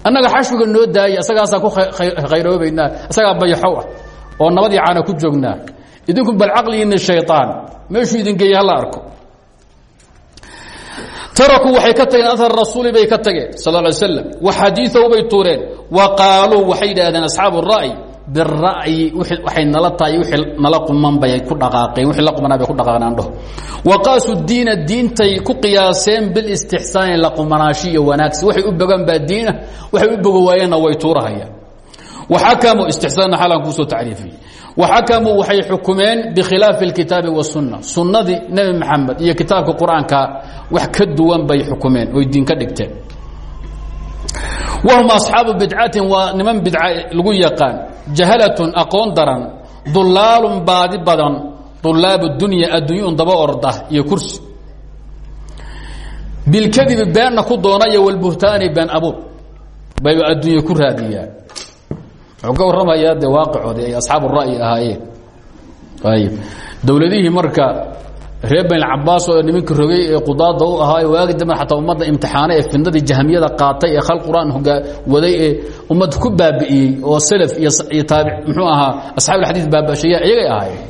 annaga xashwiga noo daaya isagaasaa ku khayroobaynaa isagaa bayaxow ah oo nabadii caana ku joognaa idinku bal caqligiina shayطaan meeshuu idin geeya hala arko tarakuu waxay ka tageen aar rasuuli bay ka tageen sal ly slam wa xadiiahu bay tuureen. Wa qaaluu waxay yidhaahdeen asxaabu ra'yi. Bira'yi waxay nala tahay wixii nala quman bay ku dhaqaaqeen wixii la qumanaa bay ku dhaqaaqeen dhaho wa qaasuu diina diintay ku qiyaaseen bilistixsaani la qumanaashi iyo waxay u bogaan baa diina waxay u bogo waayeenna way tuurahayaan. Wa xakamu istixsaan maxaalan kuusoo tacriifiyey waxakamuu waxay xukumeen bikhilaafi اlkitaabi wasunna sunnadii nebi maxamed iyo kitaabka qur'aanka wax ka duwan bay xukumeen oy diin ka dhigteen wahum asxaabu bidcatin waa niman bidca lagu yaqaan jahalatun aqoon daran dulaalun baadi badan dulaabu dunya adduunyun daba orda iyo kursi bilkadibi beenna ku doona iyo walbuhtaani been abuur bayba adduunya ku raadiyaan wuxuu ka warramayaa dee waaqicoodii ay asxaabu ra'yi ahaayeen ayib. Dowladihii marka reer bayn cabaas oo nimankii rogay ee qudaada u ahaa waagi dambe xataa ummadda imtixaana ee fidnadii jahmiyada qaatay ee khal qur'aan hogaa waday ee ummadda ku baabi'iyey oo salaf iyo taabic muxuu ahaa asxaab alxadiid baabashaya iyagay ahaayeen.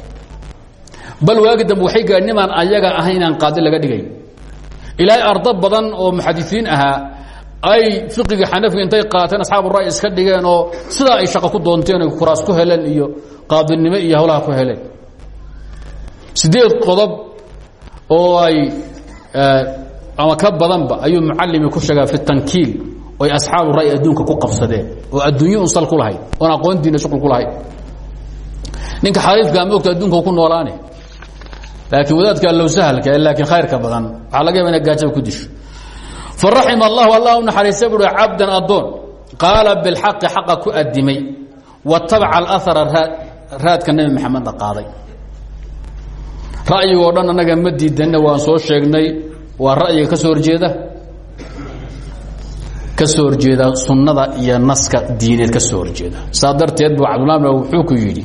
Bal waagi dambe waxay gaadh nimaan ayaga ahayn inaan qaadi laga dhigay ilaahay ardo badan oo muxadisiin ahaa ay fiqiga xanafiga intay qaateen asxaabu ra'y iska dhigeen oo sidaa ay shaqo ku doonteen kuraas ku heleen iyo qaadinimo iyo hawlaha ku heleen. Sideed qodob oo ay ama ka badanba ayuu mucalimi ku sheegaa fi tankiil oy asxaabu ra'y adduunka ku qabsadeen oo adduunyo un sal ku lahayd oon aqoon diina shuqul ku lahayd ninka xariifkaa moogta adduunka ku noolaane laakiin wadaadka allow sahalka laakiin khayrka badan waxaa laga yaba ina gaajaba ku disho faraxima allahu allah u naxariista buui cabdan addoon qaala bilxaqi xaqa ku adimay watabaca alahara raad raadka nebi maxamedna qaaday ra'yigoo dhan annaga ma diidanna waan soo sheegnay waa ra'yiga ka soo horjeeda ka soo horjeeda sunnada iyo naska diineed ka soo horjeeda saa darteed bu cabdullah bn wuxuu ku yidhi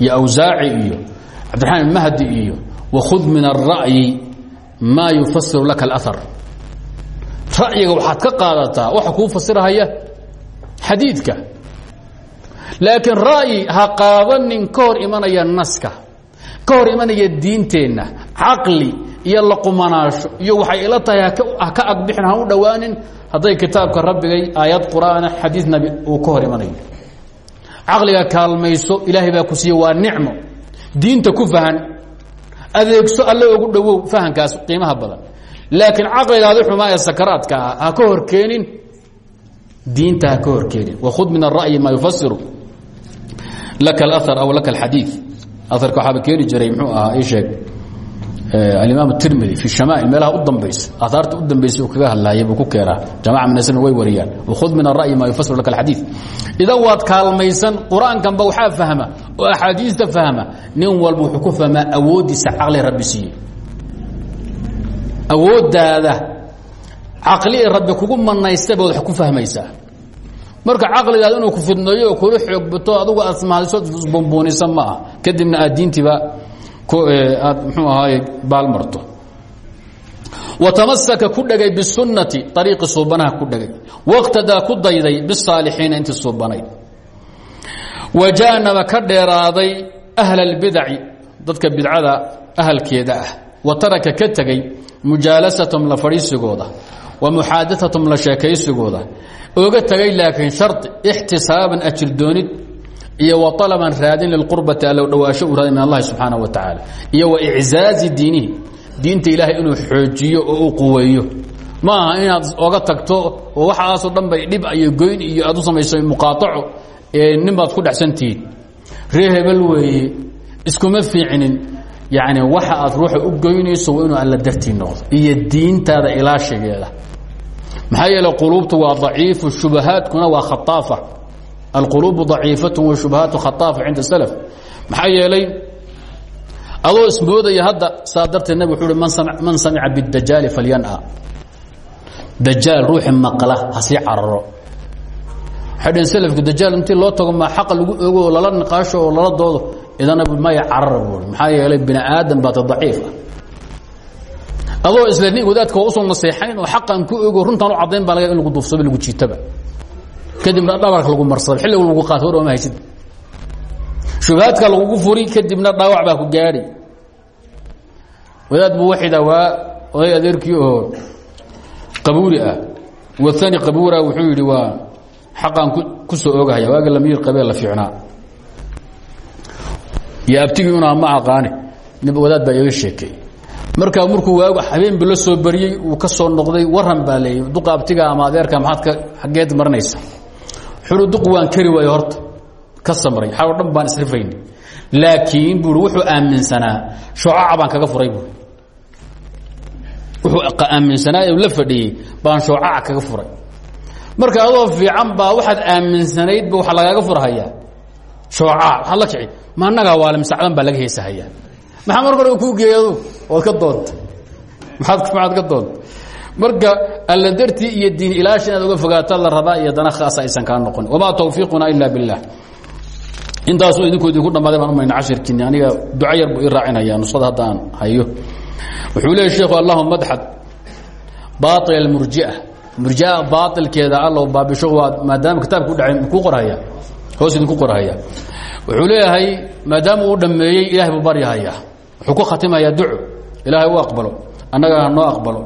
iyo awsaaci iyo cabdiraxmaan mahdi iyo wakhud min alra'yi maa yufasiru laka alahar ra'yiga waxaad ka qaadataa waxa kuu fasirahaya xadiidka. Laakiin ra'yi ha qaadanin ka hor imanaya naska ka hor imanaya diinteenna caqli iyo laqumanaasho iyo waxay ila tahay ha ka agbixin ha u dhowaanin hadday kitaabka rabbigay aayad qur'aana xadiid nabi uu ka hor imanayo caqliga kaalmayso ilaahay baa ku siiye waa nicmo. Diinta ku fahan. Adeegso alle ugu dhowow fahankaas qiimaha badan laakiin caqligaadi xumaa ee sakaraadka ah ha ka hor keenin diinta ha ka hor keenin wakhud min ara'yi maa yufasiru laka alahar aw laka alxadiid aarka waxaaba keeni jiray mxuu ahaa ii sheeg alimaam tirmidi fi shamaa'il meelaha u dambaysa aahaarta u dambaysa uu kaga hadlaayay buu ku keenaa jamaca min asna way wariyaan. Wakhud min ara'yi maa yufasiru laka alxadiid idan waad kaalmaysan qur'aankanba waxaa fahma oo axaadiista fahma nin walba wuxuu ku fahmaa awooddiisa caqli rabbi siiyey awooddaada caqli ee rabbi kugu manaystay baad wax ku fahmaysaa. Marka caqligaada inuu ku fidneeyo oo kula xoog bato adugu aad ma kadibna aad diintiiba aad mxuu ahaaye baalmarto watamasaka ku dhegay bisunnati ariiqi suubanaha ku dhegay waqtadaa ku dayday bisaalixiina intii suubanayd. Wajaanaba ka dheeraaday ahla اlbidaci dadka bidcada ahalkeeda ah. Wa ka tegey mujaalasatum la fadhiisigooda wa muxaadaatum la sheekaysigooda oga tegay laakiin shardi ixtisaaban ajir doonid iyo wa alaban raadin lilqurbati allow dhawaasho u raada min allahi wa tacaala iyo wa iczaazi diinihi diinta ilaahay inuu xoojiyo oo u quweeyo ma aha inaad oga tagto oo waxaasoo dhan bay dhib iyo goyn iyo aad u samayso muqaaaco nin baad ku dhexsantihiin ree hebel weeye iskuma fiicnin yani waxa aad ruuxa u goynayso waa inuu alla dartii noqdo. Iyo diintaada ilaashigeeda maxaa yeele quluubtu waa daciifu shubahaadkuna waa khaaafa alquluubu daciifatu washubahaatu khaaafa cinda salaf. Maxaa yeelay adoo ismoodaya hadda saa darteed nabig wuxuu uhi man samica bidajaali falyana. Dajaal ruuxi maqla ha sii cararo. Waxay dhaheen selafku dajaal intii loo tago maa xaqa lagu ogo oo lala niqaasho oo lala doodo idana maya carara buui maxaa yeelay bini aadan baata daciif ah. Adoo isle nin wadaadka u soo naseexayn oo xaqan ku ogo runtaan u caddayn baa laga in lagu duufsado lagu jiitaba. Kadibna dhabarka lagu marsado xilliga lagu qaato war oma haysid. Shubahaadka lagugu furi kadibna dhaawac baa ku gaadhi wadaad buu waxida waa oday adeerkii oo qabuuri ah. Waani qabuura wuxuu yidhi waa xaqaan ku soo ogahaya waagi lamiyir qabee la fiicnaa iyo abtigii unaa ma aqaane. Nin wadaad baa iga sheekeey markaa markuu waagu habeenbu la soo bariyey uu ka soo noqday waran baa leeyay. Duqa abtiga ama adeerka maxaad ka xaggeed marinaysa. Xulu duq waan kari waaye horta. Ka samray xaw dhan baan isrifayni laakiin buui wuxuu aaminsanaa shoocaca baan kaga furay buui wuxuu aaminsanaa la fadhiyey baan shoocaca kaga furay. Marka adoo fiican baa waxaad aaminsanaydba waxa lagaaga furhayaa shoocaca waxaad la kici ma annagaa waale misacdan baa laga heesahayaa. Maxaa marka hore kuu geeyay adu ood ka doonta maaad maxaad ka doonta marka alla dartii iyo diin ilaashi inaad uga fogaataa la rabaa iyo dana khaasa aysan kaa noqon. Wamaa tawfiiquna ila billah. Intaasoo idinku idinku dhammaaday baan umayna cashirkiini aniga duca yar buu ii raacinaya nusada hadda aan hayo. Wuxuu leeyahy sheekhu allahuma adxad baail almurjia murjia baailkeeda allow baabisho. Waa maadaama kitaabka udhacay ku qorhaya hoos idinku qorhaya wuxuu leeyahay maadaama uu dhammeeyey ilahay buu baryahayaa. Wuxuu ku khatimayaa duco ilaahay u aqbalo. Annagana noo aqbalo.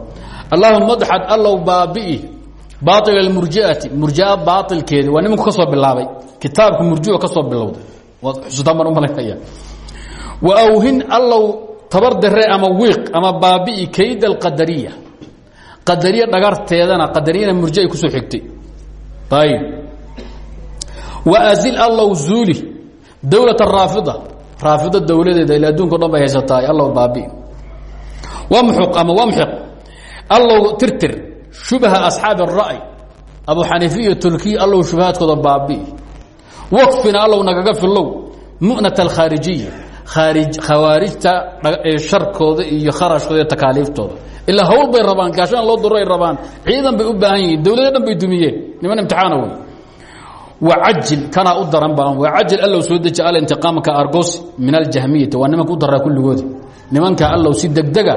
Allahuma adxad allow baabi'i baail almurjiati murjia baailkeedi waa nimanku ka soo bilaabay. Kitaabka murjiu ka soo bilowday. Xusutaan baan u malaynaya wa awhin allow tabar dare ama wiiq ama baabi'i kayd alqadariya qadariya dhagarteedana qadariyana murji ay ku soo xigtay. Ayb wa azil allow zuuli dowlat araafida raafida dowladeeda ila adduunka o dhan bay haysataay allow baabi'i wamxuq ama wamxiq allow tirtir. Shubha asxaabi الra'y abu xaniifa iyo turkiya allow shubahaadkooda baabi'i waqfina allow nagaga filow. Mu'nat alkhaarijiya khaari khawaarijta sharkooda iyo kharashkooda takaaliiftooda ilaa hawl bay rabaan gaashaan loo duro rabaan. Ciidan bay u baahan yihiin. Dowlado bay dumiyeen. Niman imtixaana wey wajil kanaa u daran badan wajil allow soo deji alintiqaamka argos min aljahmiyati. Waa nimanka u daraa kulligoodi. Nimanka allow si degdega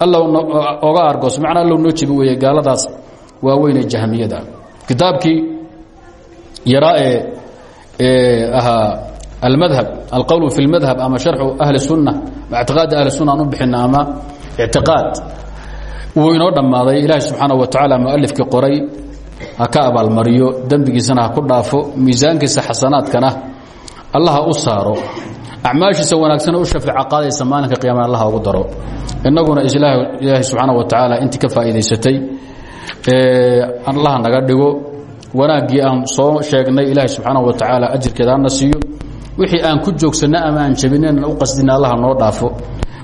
allow uh, oga argos macnaa allow noo jebi weeye gaaladaas. Waaweynee jahmiyada. Kitaabkii yaraa ee ahaa almadhab alqowl fi lmadhab ama sharxu ahli sunna ictiqaada ahli sunna aan u bixina ama ictiqaad wuu inoo dhammaaday. Ilaahi subxaana wa tacaala mualifkii qoray ha ka abaalmariyo dembigiisana ha ku dhaafo miisaankiisa xasanaadkana allaha u saaro. Acmaashiisa wanaagsana u shafeeca qaadaysa maalinka qiyamana allaha ugu daro. Innaguna ilaahi subxaana wa tacaala intii ka faa'iidaysatay allaha naga dhigo. Wanaaggii aan soo sheegnay ilaahi subxaana wa tacaala ajirkeeda hana siiyo. Wixii aan ku joogsanna ama aan jabinen u qasdina allaha noo dhaafo.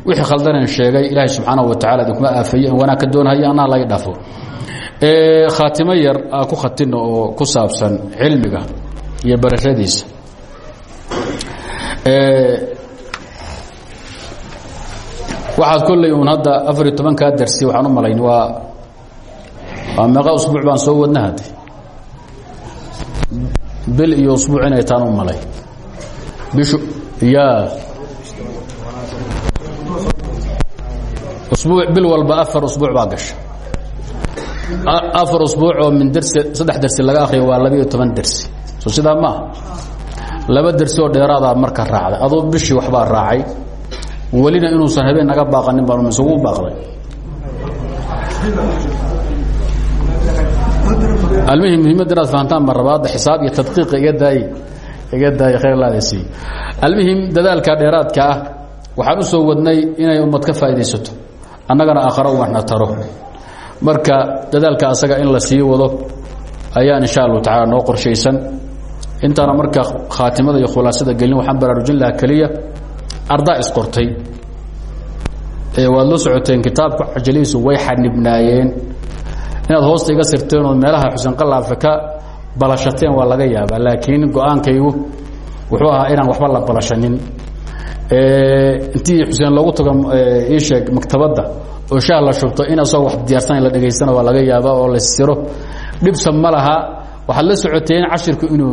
Wixii khaldanan sheegay ilaahi subxaana wa tacala idinkuma aafaye in wanaag ka doonhaya anaa laga dhaafo khaatimo yar aa ku khatina oo ku saabsan cilmiga iyo barashadiisa. Waxaad kolley uun hadda afar iyo tobankaa darsi waxaan u malayn waa waa meeqa usbuuc baan soo wadna hadde bil iyo usbuuc inay taan u malay. Bishu ya. Usbuuc bil walba afar usbuuc baa gasha afar usbuuc oo min dersi saddex dersi laga akriyo waa labiiyo toban dersi soo sidaa maaha laba dersi oo dheeraadaa marka raacday. Adoo bishii waxbaa raacay. Welina inuusan habeen naga baaqanin baan isugu baaqday. Almihim muhiimadda inaad fahantaan baan rabaa hadda xisaab iyo tadqiiqa iga daay iga daay khayr laadasiiy almuhim dadaalka dheeraadka ah waxaan u soo wadnay inay ummad ka faa'iidaysato. Annagana aakharo waxna taro marka dadaalka asaga in la sii wado ayaan insha allahu tacala noo qorshaysan. Intaana marka khaatimada iyo khulaasada gelin waxaan baraarujin lahaa keliya ardaa isqortay waad la socoteen kitaabka cajalihiisu way xanibnaayeen inaad hoosta iga sirteen oo meelaha xuseen qalaafe ka balashateen waa laga yaabaa laakiin go'aankaygu wuxuu ahaa inaan waxba la balashanin. Intii xuseen loogu tago ii sheeg maktabadda oo shaah la shubto in asagoo wax diyaarsan la dhegaystana waa laga yaabaa oo la siro. Dhibsa ma laha waxaad la socoteen cashirku inuu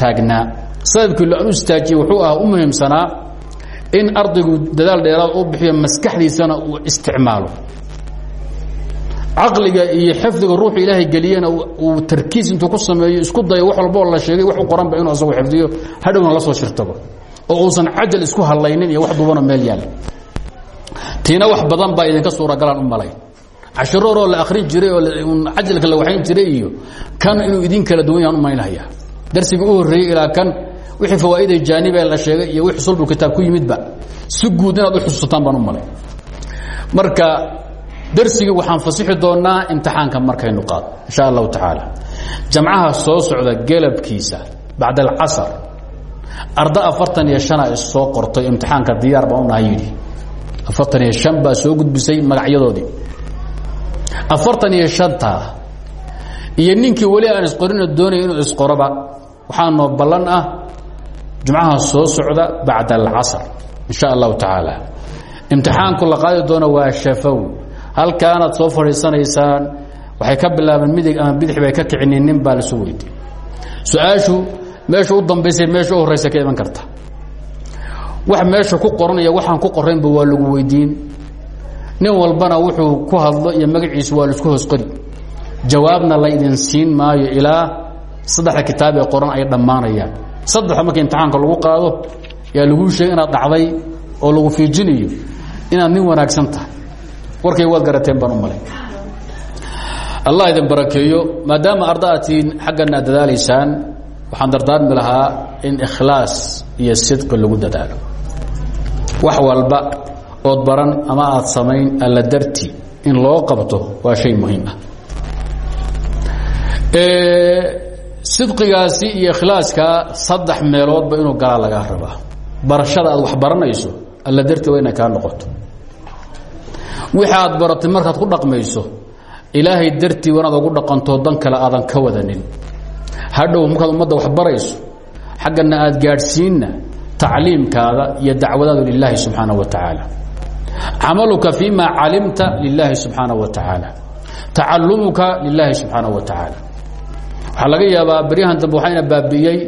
taagnaa. Sababkii lo'an u istaajiyey wuxuu ahaa u muhiimsanaa in ardaygu dadaal dheeraad u bixiyo maskaxdiisana uu isticmaalo. Caqliga iyo xifdiga ruuxu ilaahay geliyena uu tarkiis intuu ku sameeyo isku dayo wax walboo la sheegay wax u qoranba inuu asagu xifdiyo hadhowna la soo shirtago. Oo uusan cajal isku hadlaynin iyo wax duubanoo meel yaal tiina wax badan baa idinka suuragalaan u malay. Cashirooroo la akrin jiray oo cajalka la waxayn jiray iyo kan inuu idin kala duwan yahan u maynhaya darsiga u horreeyey ilaa kan wixii fawaaida jaanibe la sheegay iyo wixii sulbu kitaab ku yimidba si guud inaad u xusuusataan baan u malay. Marka darsigii waxaan fasixi doonaa imtixaanka markaynu qaado insha allahu tacaala. Jamcaha soo socda gelabkiisa bacd alcasar arda afartan iyo shana issoo qortay imtixaanka diyaar baan u nahay yidhi afartan iyo shan baa soo gudbisay magacyadoodii afartan iyo shantaa iyo ninkii weli aan isqorina doonaya inuu isqoroba waxaa noo ballan ah jumcaha soo socda bacda alcasr in sha allahu tacaala. Imtixaanku la qaadi doono waa shafow halkaanaad soo fadhiisanaysaan waxay ka bilaabeen midig ama bidix bay ka kicinin nin baa lasu weydi su'aashu meesha dambaysay meesha u ka iman karta wax meesha ku qoranaya waxaan ku qoraynba waa lagu weydiin. Nin walbana wuxuu ku hadlo iyo magaciisu waa la isku hoos qori jawaabna laydin siin maayo ilaa saddexda kitaab ee qoran ay dhammaanayaan. Saddexa marka imtixaanka lagu qaado yaa laguu sheegay inaad dhacday oo lagu fiijinayo inaad nin wanaagsan tahay. Warkay waad garateen baan u malay allah idin barakeeyo maadaama arda aad tihiin xaggana aad dadaalaysaan waxaan dardaarmi lahaa in ikhlaas iyo sidqi lagu dadaalo wax walba ood baran ama aad samayn alla darti in loo qabto waa shay muhiim ah. Sidqigaasi iyo ikhlaaska saddex meeloodba inuu galaa lagaa rabaa. Barashada wax baranayso alla darti waa inay noqoto. Wixii aad markaad ku dhaqmayso ilaahay dartii wanaad ugu dhaqanto dan kale aadan ka wadanin. Hadhow markaad wax barayso xaggana aad gaadhsiinna tacliimkaada iyo dacwadaadu lilaahi subxaana wa tacaala. Camaluka fii ma calimta lilaahi subxaana wa tacaala. Tacalumuka lilaahi subxaana wa tacaala. Waxaa laga yaabaa beryahan dambe waxayna baabi'iyey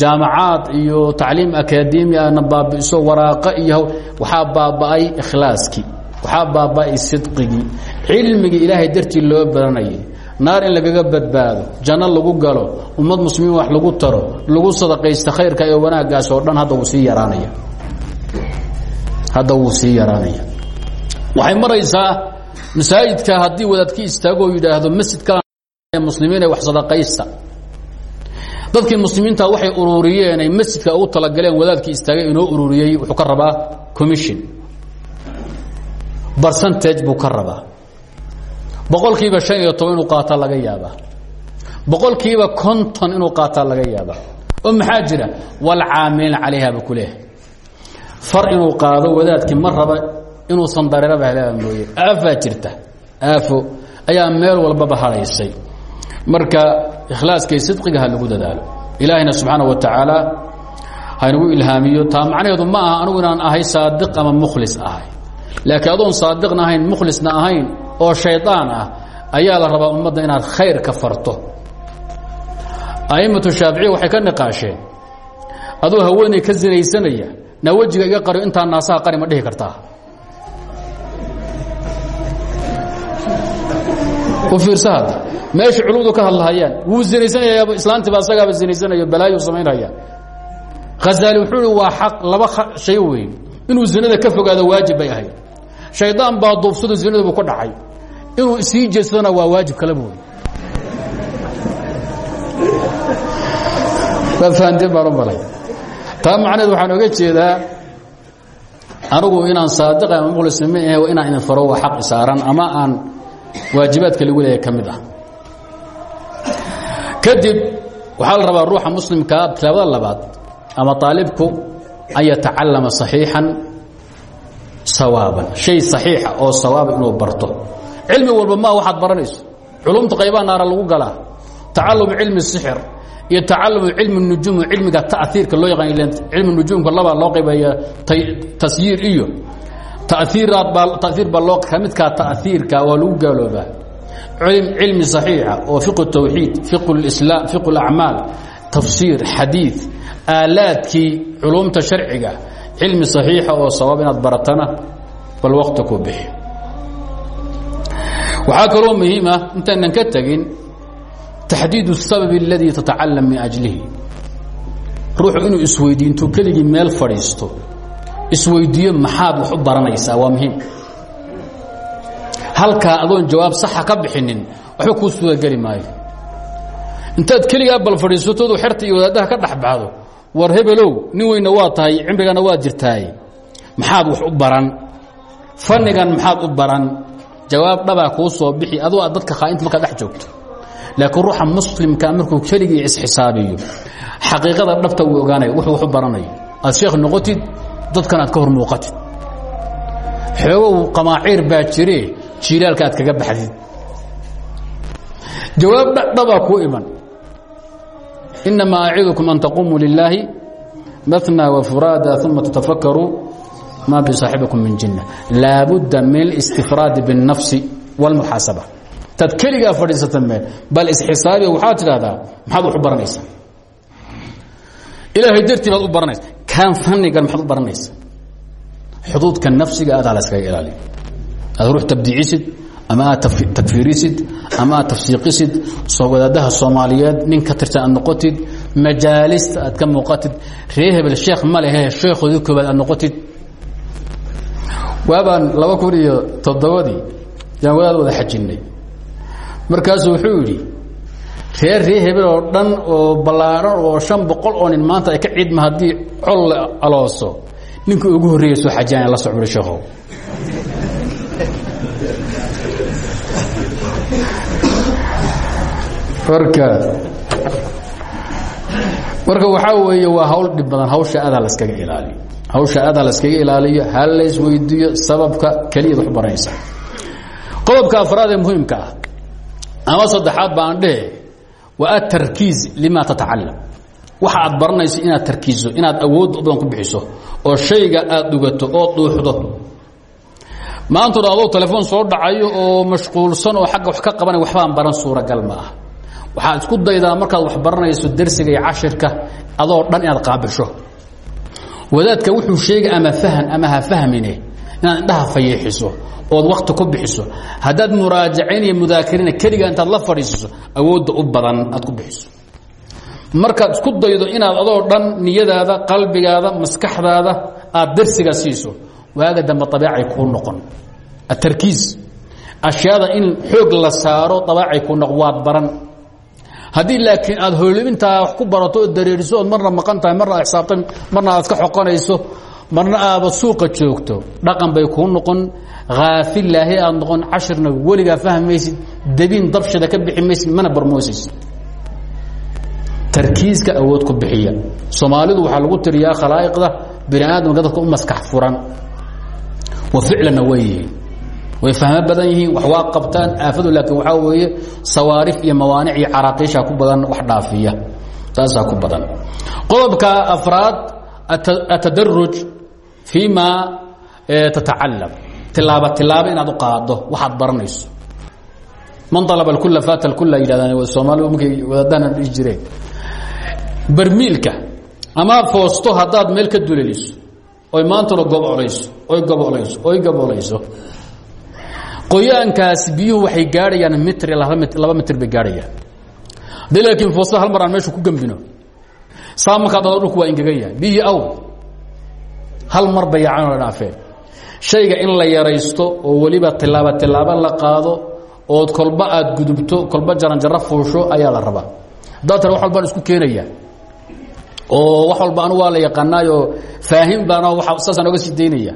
jaamacaad iyo tacliim akademi ana baabi'iso waraaqo iyo waxaa baaba'ay ikhlaaskii waxaa baaba'ay sidqigii cilmigii ilaahay dartii loo baranayay naar in lagaga badbaado janno lagu galo ummad muslimiin wax lagu taro lagu sadaqaysta khayrka ee wanaaggaas oo dhan hadda wuu sii yaraanaya. Hadda wuu sii yaraanaya. Waxay maraysaa masaajidka haddii wadaadki istaagoo yidhaahdo masjidka muslimiin wax sadaqaysta. Dadkii muslimiinta waxay ururiyeen ay masjidka ugu talagaleen wadaadkii istaagay inoo ururiyey wuxuu ka rabaa commission. Barcentage buu ka boqolkiiba shan iyo toban inuu qaataa laga yaabaa boqolkiiba konton inuu qaataa laga yaabaa oo maxaa jira? walcaamiliina calayha buu ku leehay far inuu qaado wadaadkii ma raba inuusan dareeraba helaba mooye. aafaa jirta. aafo. ayaa meel walbaba hadhaysay marka ikhlaaska iyo sidqiga ha lagu dadaalo. ilaahayna subxaana wa tacaala haynagu ilhaamiyo taa macnaheedu ma aha anugu inaan ahay saadiq ama mukhlis ahay. laakiin adoon saadiqna ahayn mukhlisna ahayn oo shaydaan ah ayaa la rabaa ummadda inaad khayr ka farto. A'immatu shaaficiya waxay ka niqaasheen aduu haweeney ka sinaysanaya naa wejiga iga qariyo intaa naasaha qari ma dhihi kartaa. U fiirsa hadda meesha culumdu ka hadlahayaan wuu zinaysanaya islaantiiba asagaaba zinaysanayo balaayu samaynaya khazaali wuxuu i waa xaq laba shay weyn. Inuu zinada ka fogaado waajib bay ahayd shaydaan baa duubsado zinada buu ka dhacay. Inuu sii jeedsadona waa waajib kala buy waad fahanteen baan u malay. Taa macneed waxaan oga jeedaa anigu inaan saadiq ama mukhlis ma ahe inaan idin faro waa xaq isaaran ama aan waajibaadka lagu leeyahay ka mid ah. Kadib waxaa la rabaa ruuxa muslimkaa tilaabada labaad ama aalibku an yatacalama صaxiixan awaaban hay saxiixa oo sawaaba inuu barto. Cilmi walba ma waxaad baranayso. Culumta qaybaa naara lagu galaa tacalumu cilmi sixir iyo tacalumu cilmi nujuum cilmiga taiirka loo yaqaan ila cilmi nujuumka labaa loo qaybaya tasyiir iyo taiir baa loo kamidkaa taiirka waa lagu gaaloobaa cilmi saxiixa oo fiqu tawxiid iqu islaam fiqu acmaal tafsiir xadiid aalaadkii culumta sharciga cilmi صaxiixa oo sabaab inaad baratana bal wakti ku bixi waxaa kaloo muhiima intaanan ka tegin taxdiid الsabab اladii tatacalam min ajlihi ruuxu inuu isweydiyo intuu keligii meel fadhiisto isweydiiyo maxaad wax u baranaysaa waa muhiim halkaa adoon jawaab saxa ka bixinin waxba kuu suurageli maayo intaad keligaa bal fadhiisatoodu xerta iyo wadaadaha ka dhex baxdo war hebelow nin weyna waa tahay cimrigana waa jirtaay maxaad wax u baran? Fannigan maxaad u baran? Jawaab dhabaa kuu soo bixi adoo aad dadka khaainta markaad dhex joogto. Laakiin ruuxa muslimka markuu keligii isxisaabiyo xaqiiqada dhabta uu ogaanaya wuxuu wax u baranayo. Aad sheekh noqotid dadkan aad ka hor muuqatid. Xoogow qamaaciir baa jire jiilaalka aad kaga baxdid. Jawaab dhabaa kuu iman inamaa acidukum an taqumuu lilaahi matnى wfuraada uma tatafakkaruu ma bisaaxibikum min jinna laabudda min اlistifraadi biالnafsi wاlmuxaasaba taad keligaa fadhiisata meel bal isxisaabiya waxaad tidhahdaa maxaad wax u baranaysaa ilaahay dartii baad u baranaysa kaan fannigan maxaad u baranaysa xuduudka nafsiga aad alaskaga ilaaliyo aad ruux tabdiicisid ama aad takfiirisid ama aad tafsiiqisid wadaadaha soomaaliyeed nin ka tirsan aad noqotid majaalista aad ka muuqatid ree hebel sheekh ma lehe sheekhoodii koobaad aad noqotid. Waabaan laba kun iyo toddobadii yaan wadaad wada xajinnay markaasuu wuxuu yidhi reer ree hebel oo dhan oo ballaaran oo shan boqol oo nin maanta ay ka ciidma haddii col alooso ninkii ugu horreeya soo xajiyaan la socburi sheekhow marka marka waxaa weeye waa hawl dhib badan hawsha adaa laskaga ilaaliyo. Hawsha adaa laskaga ilaaliyo hal laysweydiiyo sababka keliyaad wax baranaysa qodobka afraad ee muhiimka ah ama saddexaad baan dhehe waa atarkiiz lima tatacalam waxa aad baranayso inaad tarkiiso inaad awoodda u badan ku bixiso oo shayga aad dhugato oo duuxdo. Maantooda adoo telefoon soo dhacayo oo mashquulsan oo agga wax ka qabanay waxbaan baran suuragal ma ah waxaad isku daydaa markaad wax baranayso dersiga iyo cashirka adoo dhan inaad qaabisho wadaadka wuxuu sheega ama fahan ama ha fahmine inaad indhaha fayeexiso ood wakti ku bixiso. Haddaad muraajacayn iyo mudaakirina keliga intaad la fadhiisiso awoodda u badan aad ku bixiso. Markaad isku daydo inaad adoo dhan niyadaada qalbigaada maskaxdaada aad dersiga siiso waaga dambe abeecay kuu noqon. Atarkiis ashyaada in xoog la saaro abeecay kuu noqon baran haddii laakiin aad hoolibintaa wax ku barato oo dareeriso ood marna maqan tahay marna aad xisaabtan marna aad ka xoqonayso marna aaba suuqa joogto dhaqan bay kuu noqon. Haafillaahi aad noqon. Cashirna weligaa fahmaysid. Debiin dabshada ka bixi maysid mana barmoosaysid tarkiiska awood ku bixiya. Soomaalidu waxaa lagu tiriyaa khalaa'iqda bini aadamka dadka u maskax furan. Wa ficlanna way yihiin way fahmo badan yihiin wax waa qabtaan aafadu laakiin waxaa weeye sawaarif iyo mawaanic iyo caraaqiisha ku badan wax dhaafiya. Taasaa ku badan. Qodobka afraad atadaruj fii ma tatacalam tilaaba tilaabo inaad u qaado waxaad baranayso. Man alaba alkula faata alkula yidhahdaan soomaalidu markay wadaadahana dhihi jireen. Barmiilka ama foosto haddaad meel ka duleliso oy maantuna gobolayso oy gobolayso oy gobolayso qoyaankaas biyuhu waxay gaadhayaan mitr laba mitr bay gaadhayaan. Hadii laakiin foosta hal mar aan meesha ku gembino saa markaa dado dhulku waa ingegan yahay biyihii aw hal mar bay yaacano dhaafeen. Shayga in la yaraysto oo weliba tilaaba tilaabo la qaado ood kolba aad gudubto kolba jaranjaro fuusho ayaa la rabaa. Haddaad tara wax walbaan isku keenaya oo wax walba anu waa la yaqaanaayo faahim baan saasaan oga sii daynaya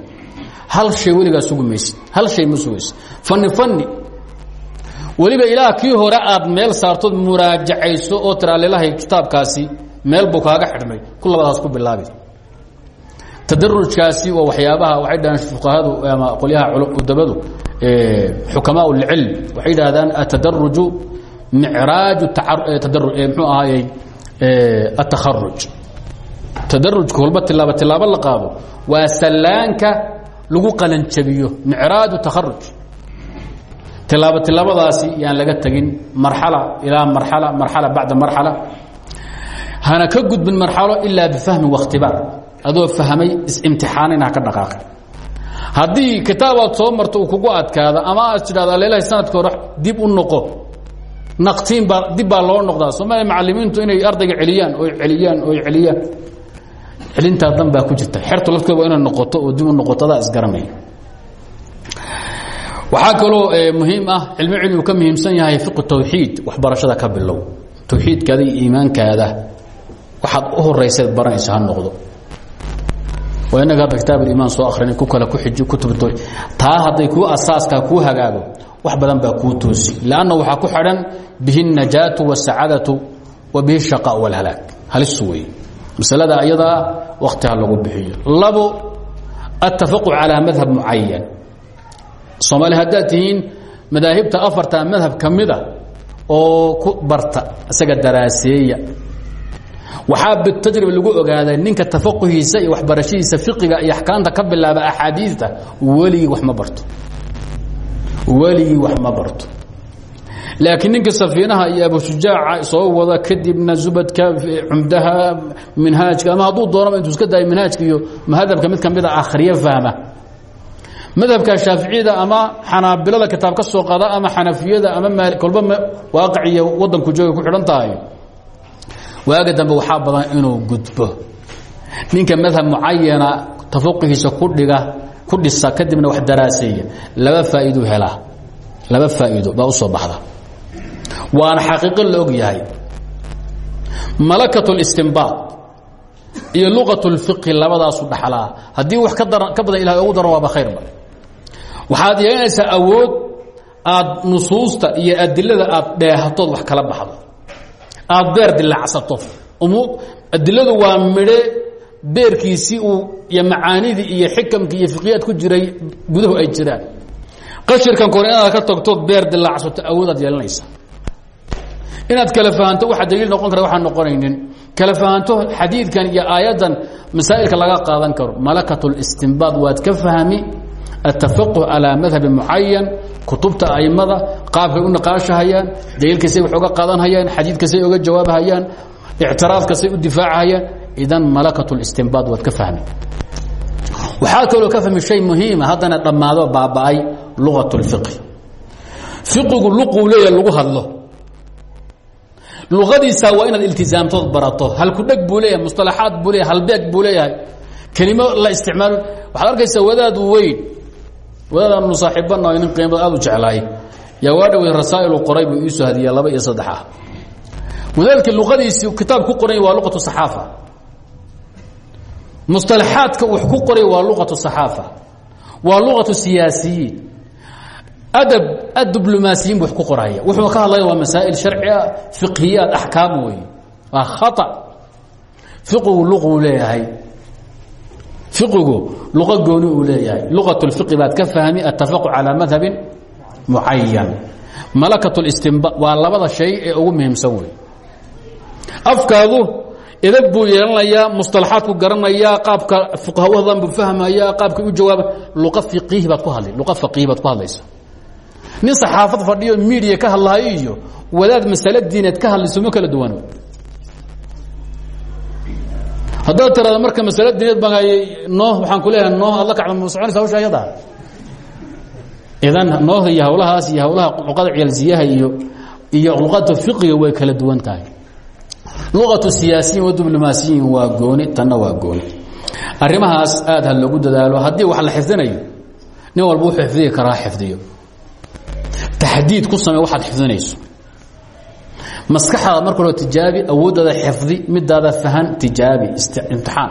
hal shay weligaa sugi maysid hal shay ma sugaysid fani fani weliba ilaah kii hore aad meel saartood muraajacayso oo tira lilahay kitaabkaasi meel buu kaaga xidhmay ku labadaas ku bilaabi. Tadarujkaasi waa waxyaabaha waxay dhahaan fuqahadu ama qolyaha udabadu xukamaa اlcilm waxay yidhaahdaan atadaruju micraaju mxuu ahaayey atakharuj tadarujka walba tilaabo tilaabo la qaado. Waa sallaanka lagu qalanjabiyo micraaju takharuj tilaabo tilaabadaasi yaan laga tegin marxala ilaa marxala marxala bacda marxala. Hana ka gudbin marxalo ilaa bifahmin wakhtibaar adoo fahmay is-imtixaanin ha ka dhaqaaqi haddii kitaabaad soo marto uu kugu adkaada ama aad tidhahdo alelahay sanadka hore dib u noqo. Naqtiin baa dib baa loo noqdaa. Soomaaliya macalimiintu inay ardayga celiyaan oy celiyaan oy celiyaan celintaa dan baa ku jirta xertu lafteeda waa inay noqoto oo dib u noqoto adaa isgaranaya waxaa kaloo muhiim ah cilmi cilmigu ka muhiimsan yahay fiqu tawxiid waxbarashada ka bilow tawxiidkaada iyo iimaankaada waxaad u horaysaad baranaysa ha noqdo waa inaga hadda kitaab alimaan soo akrinay ku kale ku xiji kutub taa hadday kuu asaaska kuu hagaago wax badan baa kuu toosi lanna waxaa ku xidhan bihi الnajaatu والsacaadatu wa bihi الshaqاء واlhalaag halis wey masalada ayadaa wakti ha lagu bixiyo. Labo attafaquc calaa madhab mucayan soomaali haddaad tihiin afarta madhab ka ah oo ku barta isaga daraaseeya waxaa bitajriba lagu ogaaday ninka tafaquhiisa iyo waxbarashadiisa fiqiga iyo axkaamta ka bilaaba axaadiista weligii wax ma barto. Weligii wax ma barto laakiin ninka safiinaha iyo abushujaaca soo wada kadibna zubadka cumdaha minhaajka ama hadduu doonaba intuu iska daayo minhaajka iyo mahadabka mid ka mida akhriyo fahma. Madhabka shaaficiyada ama xanaabilada kitaab ka soo qada ama xanafiyada ama kolba waaqiciyo wadanku jooga ku xidhan tahay. Waaga dambe waxaa badan inuu gudbo. Ninka madhab mucayana tafaquhiisa ku dhiga ku dhisa kadibna wax daraaseeya laba faa'iidu helaa laba faa'iido baa u soo baxda waana xaqiiqo la og yahay. Malakat اlistinbaad iyo luqat اlfiqhi labadaasu dhaxlaa. Haddii wax ka badan ilahay ugu daran waaba khayrba waxaad yeelanaysaa awood aad nusuusta iyo adilada aad dheehatood wax kala baxdo. Aad beer dilacsato adiladu waa midhe beerkiisii uu iyo macaanidii iyo xikamkii iyo fiqiyaad ku jiray guduhu ay jiraan. Qashirkan kore inaad ka tagtood beer dilacsato awoodaad yeelanaysaa inaad kala fahanto waxa daliil noqon kara waxaan noqonaynin. Kala fahanto xadiidkan iyo aayaddan masaa'ilka laga qaadan karo. Malakatu listinbaad waad ka fahmi. Attafaquh calaa madhabi mucayan kutubta aimada qaabkay u naqaashahayaan daliilkaysay wax oga qaadanhayaan xadiidkasay oga jawaabhayaan ictiraadkasay u difaacahayaan idan malakatu listinbaad waad ka fahmi. Waxaa kaloo ka fahmi shay muhiima ah, haddana dhammaado baaba'ay lugat lfiqi fiqigu luquu leeya lagu hadlo luqadiisa waa inaad iltizaamtood barato. Halkudheg buu leeyahay musطalaxaad buu leeyahay halbeeg buu leeyahay. Kelimo la isticmaalo waxaad arkaysaa wadaad weyn. Wadaadaanu saaxiibana nin qiimada aad u jeclaay yaa waa dhawey qoray buu iisoo hadiya laba iyo saddex ah. Wadaadka luqadiisii kitaab ku qoray waa luqatu saxaafa. Musطalaxaadka wax ku qoray waa luqatu saxaafa. Waa luqatu siyaasiyiin adab adiblomaasiyiin bu wax ku qoraya wuxuu ka hadlaya waa masaa'il sharci ah fiqhiyaad axkaam weeye waa khata fiqigu luquu leeyahay fiqigu luqo gooni uu leeyahay luqat اlfiqi baad ka fahmi atafaqu calىa madhabin mucayan malakat اlistinba waa labada shay ee ugu muhiimsan wey afkaadu edab buu yeelanayaa musطalaxaadku garanayaa qaabka fuqahawadan buu fahmayaa qaabka u jawaaba luqa iihi baad ku hadli luqa faqihi baad ku hadlaysa nin saxaafad fadhiyo miidiya ka hadlahayo iyo wadaad masale diineed ka hadlayso ma kala duwano haddaad tiraado marka masale diineed baan noo waxaan ku leeyahay noo aad la kacdo ma soconaysa hawsha ayada? Idan noohda iyo hawlahaas iyo hawlaha luqada ciyaalsiyaha iyo iyo luqada fiqiga way kala duwan tahay. Luqatu siyaasiyin wa diblomaasiyin waa gooni tanna waa gooni. Arrimahaas aad ha loogu dadaalo. Haddii wax la xifdinayo nin walba wuxuu xifdiyi karaa xifdiyo taxdiid ku samee waxaad xifdinayso maskaxdaada marka hore tijaabi awooddaada xifdi midaada fahan tijaabi imtixaan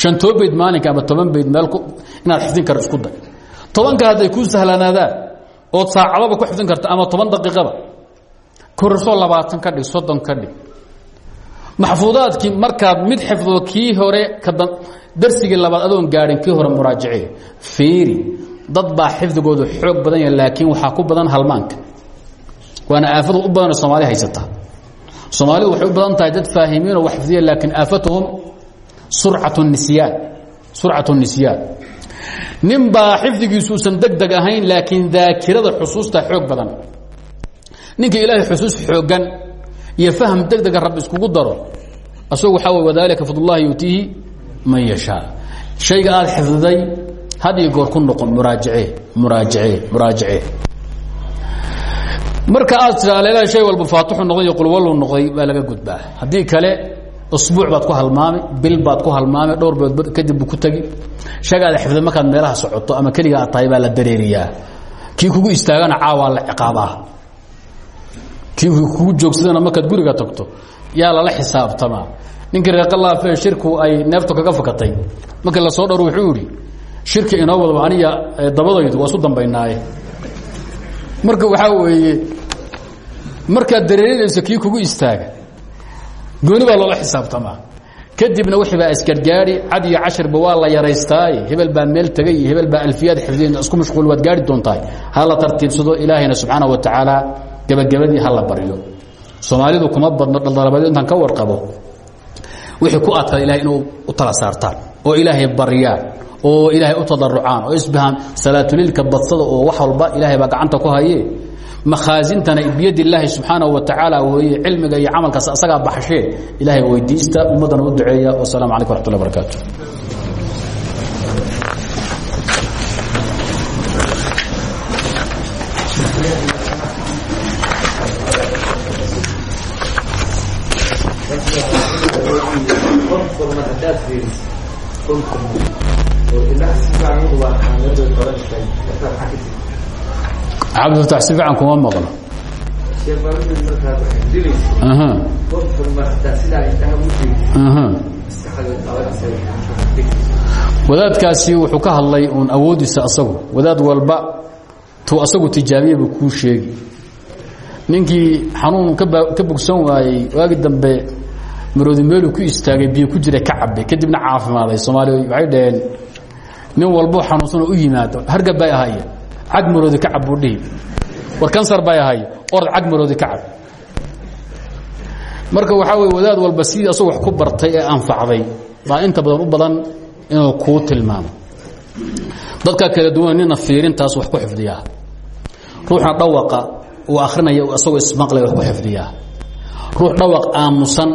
shantoo bayd maalinka ama toban bayd meel inaad xifdin karo isku day tobanka hadday kuu sahlanaadaan ood saacadaba ku xifdin karta ama toban daqiiqaba korasoo labaatan ka dhig soddon ka dhig maxfuudaadkii markaad mid xifdo kii hore darsigii labaad adoon gaadhin kii hore muraajacee fiiri dad baa xifdigoodu xoog badan yaha laakiin waxaa ku badan halmaanka. Waana aafadu u badanoo soomaali haysata. Soomaalidu waxay u badan tahay dad faahimiinoo wax xifdiya laakiin aafatuhum surcat nisyaan surcatu nisyaan. Nin baa xifdigiisu usan deg ahayn laakiin daakirada xusuusta xoog badan. Ninka ilaahay xusuus xoogan iyo fahm deg dega rabbi iskugu daro asagu waxaa wadaalika fadlullahi yutiihi man yashaa. Shayga aada xifdiday had iyo goor ku noqon muraajacee muraajacee muraajacee marka aad tiraa leelaha shay walba faatixu noqday iyo qulwallu noqday baa laga gudbaa. Haddii kale usbuuc baad ku halmaami bil baad ku halmaami dhowr bood kadib ku tegi shagaada xifda markaad meelaha socoto ama keliga aad tahay baa la dareeriyaa. Kii kugu istaagana caawaa la ciqaabaa. Kii kugu joogsadana markaad guriga tagto. Yaa lala xisaabtamaa. Ninkii reeqalaafe shirku ay neeftu kaga fakatay. Markii la soo dhowr wuxuu idhi shirki inoo wadaba aniga dabadaydu waa isu dambaynaaye. Marka waxaa weeye markaad dareerinayso kii kugu istaaga gooni baa loola xisaabtamaa. Kadibna wixii baa isgargaari cad iyo cashirba waa la yaraystaaye hebel baa meel tegay iyo hebel baa alfiyaad xifdiyen isku mashquul waad gaari doontahay. Ha la tartiibsado ilaahayna subxaana wa tacaala gebagabadii ha la baryo. Soomaalidu kuma badno dhaldalabadeed intaan ka warqabo. Wixii ku adkaa ilahay inuu u tala saartaan oo ilaahay baryaan oo ilaahay u tadarucaan oo isbahaan salaatuliilka badsada oo wax walba ilaahay baa gacanta ku haye makhaasintana biyad illaahi subxaanaه wa tacaala weeye cilmiga iyo camalkaas asagaa baxshee. Ilahay weydiista ummaddana u duceeya. Wasalaamu calaykum raxmat ullah barakaatu cabdifatax si fiican kuma maqlo. Wadaadkaasi wuxuu ka hadlay uun awoodiisa asagu. Wadaad walba tuu asagu tijaabiyaba kuu sheegi ninkii xanuun ka bogsan waayey waagi dambe maroodi meeluu ku istaagay biyo ku jira ka cabe kadibna caafimaaday soomaaliya waxay dhaheen nin walbo xanuunsanoo u yimaado hargab bay ahaya cag maroodi ka cab buu dhihi. War kansar bay ahay orad cag maroodi ka cab. Marka waxaa wey wadaad walba sidii asagoo wax ku bartay ee anfacday baa inta badan u badan inuu kuu tilmaamo. Dadka kala duwan nina fiirintaas wax ku xifdiyaa. Ruuxna dhawaqa uu akrinaya asagoo ismaqlaya wax ku xifdiyaa. Ruux dhawaq aamusan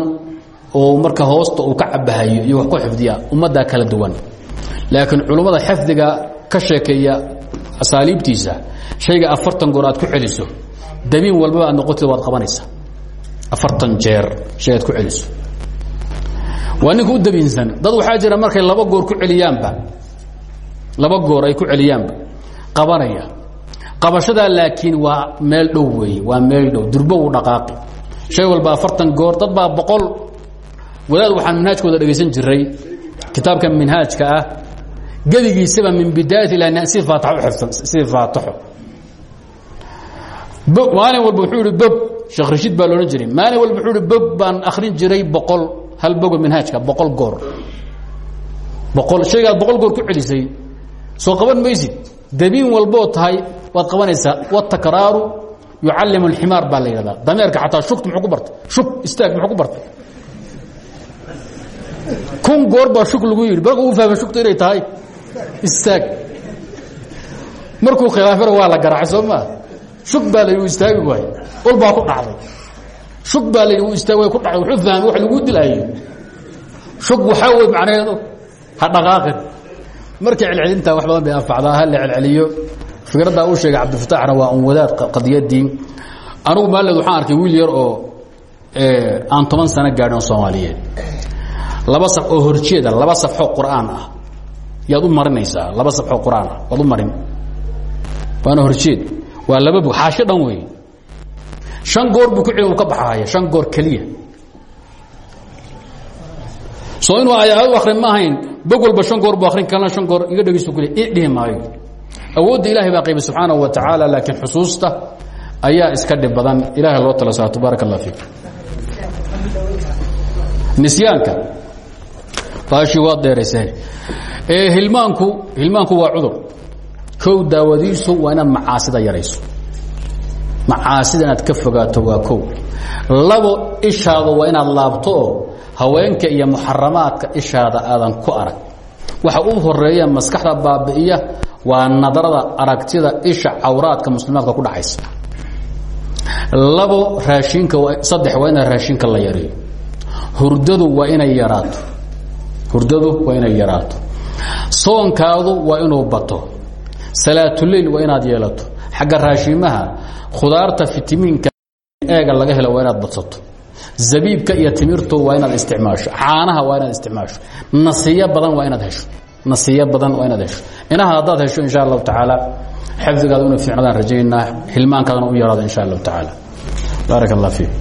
oo marka hoosta uu ka cabahayo iyo wax ku xifdiyaa ummaddaa kala duwan. Laakiin culummada xifdiga ka sheekeeya asaaliibtiisa shayga afartan goor aad ku celiso dabiin walbaba aad noqotid waad qabanaysaa afartan jeer shay ku celiso. Waa ninka u dabiinsan. Dad waxaa jira markay laba goor ku celiyaanba laba goor ay ku celiyaanba qabanaya. Qabashadaa laakiin waa meel dhow weeye waa meel dhow durbo uu dhaqaaqi. Shay walba afartan goor dad baa boqol. Wadaad waxaan minhaajkooda dhegaysan jiray kitaabka minhaajka ah gedigiisaba min bidaayat ilaa si faatax u xifsan si faataxo. Maalin walba wuxuu ihi bog sheekh rashiid baa loodhan jiray. Maalin walba wuxuu ihi bog baan akrin jiray boqol hal bogo minhaajka boqol goor. Boqol shaygaad boqol goor ku celisay. Soo qaban maysid. Dabiin walboo tahay waad qabanaysaa watakraaru yucallimu alximaar baa la yidhahdaa. Dameerka xataa shugta muxuu ku bartay. Shug istaag muxuu ku bartay. Kun goor baa shug lagu yidhi. Marka uu fahma shugta inay tahay istaag. Markuu khilaafana waa la garaacay soo maa shug baa la istaagi waay ul baa ku dhacday. Shug baa la istaagi waay ku dhacday. Wuxuu fahmay wax lagu dilayo shug waxaa wey macnaheedu ha dhaqaaqin. Marka celcelintaa wax badan bay anfacdaa ha la celceliyo. Fikraddaa uu sheegay cabdifataxna waa un wadaad qadiyadii anugu maaled waxaan arkay wiil yar oo aan toban sano gaadhin oo soomaaliyeed. Laba saf oo horjeeda laba safxoo qur'aan ah yaad u marinaysaa laba safxoo qur'aan ah. Waad u marin. Waana horjeed. Waa laba bog xaasho dhan wey shan goor buu ku celi uu ka baxahaya shan goor keliya. Soo inuu ayaad u akrin ma ahayn bog walba shan goor buu akrin kalena shan goor iga dhegeystu kule dhihi maayo. Awoodda ilaahay baa qaybay subxaanahu wa tacaala laakiin xusuusta ayaa iska dhib badan. Ilaahay loo tala saato baarak allah fiik. Nisyaanka. Baashii waad dheerayseen hilmaanku hilmaanku waa cudur. Kow daawadiisu waa macaasida yarayso. Macaasida inaad ka fogaato waa kow. Labo ishaada waa inaad laabto haweenka iyo muxaramaadka ishaada aadan ku arag. Waxa u horreeya maskaxda baabi'iya waa nadarada aragtida isha cawraadka muslimaadka ku dhacaysa. Labo raashinka saddex waa inaad raashinka la yareeyo hurdadu waa inay yaraato. Hurdadu waa inay yaraato soonkaadu waa inuu bato. Salaatuleil waa inaad yeelato. Xagga raashimaha khudaarta fitamiinka eega laga helo waa inaad badsato. Zabiibka iyo timirtu waa inaad isticmaasho. Caanaha waa inaad isticmaasho. Nasiyo badan waa inaad hesho. Nasiyo badan waa inaad hesho. Inaha haddaad hesho insha allahu tacaala xifdigaada inu fiicnadaan rajaynaa. Hilmaankaadana u yaraado insha allahu tacaala. Baarak allah fiik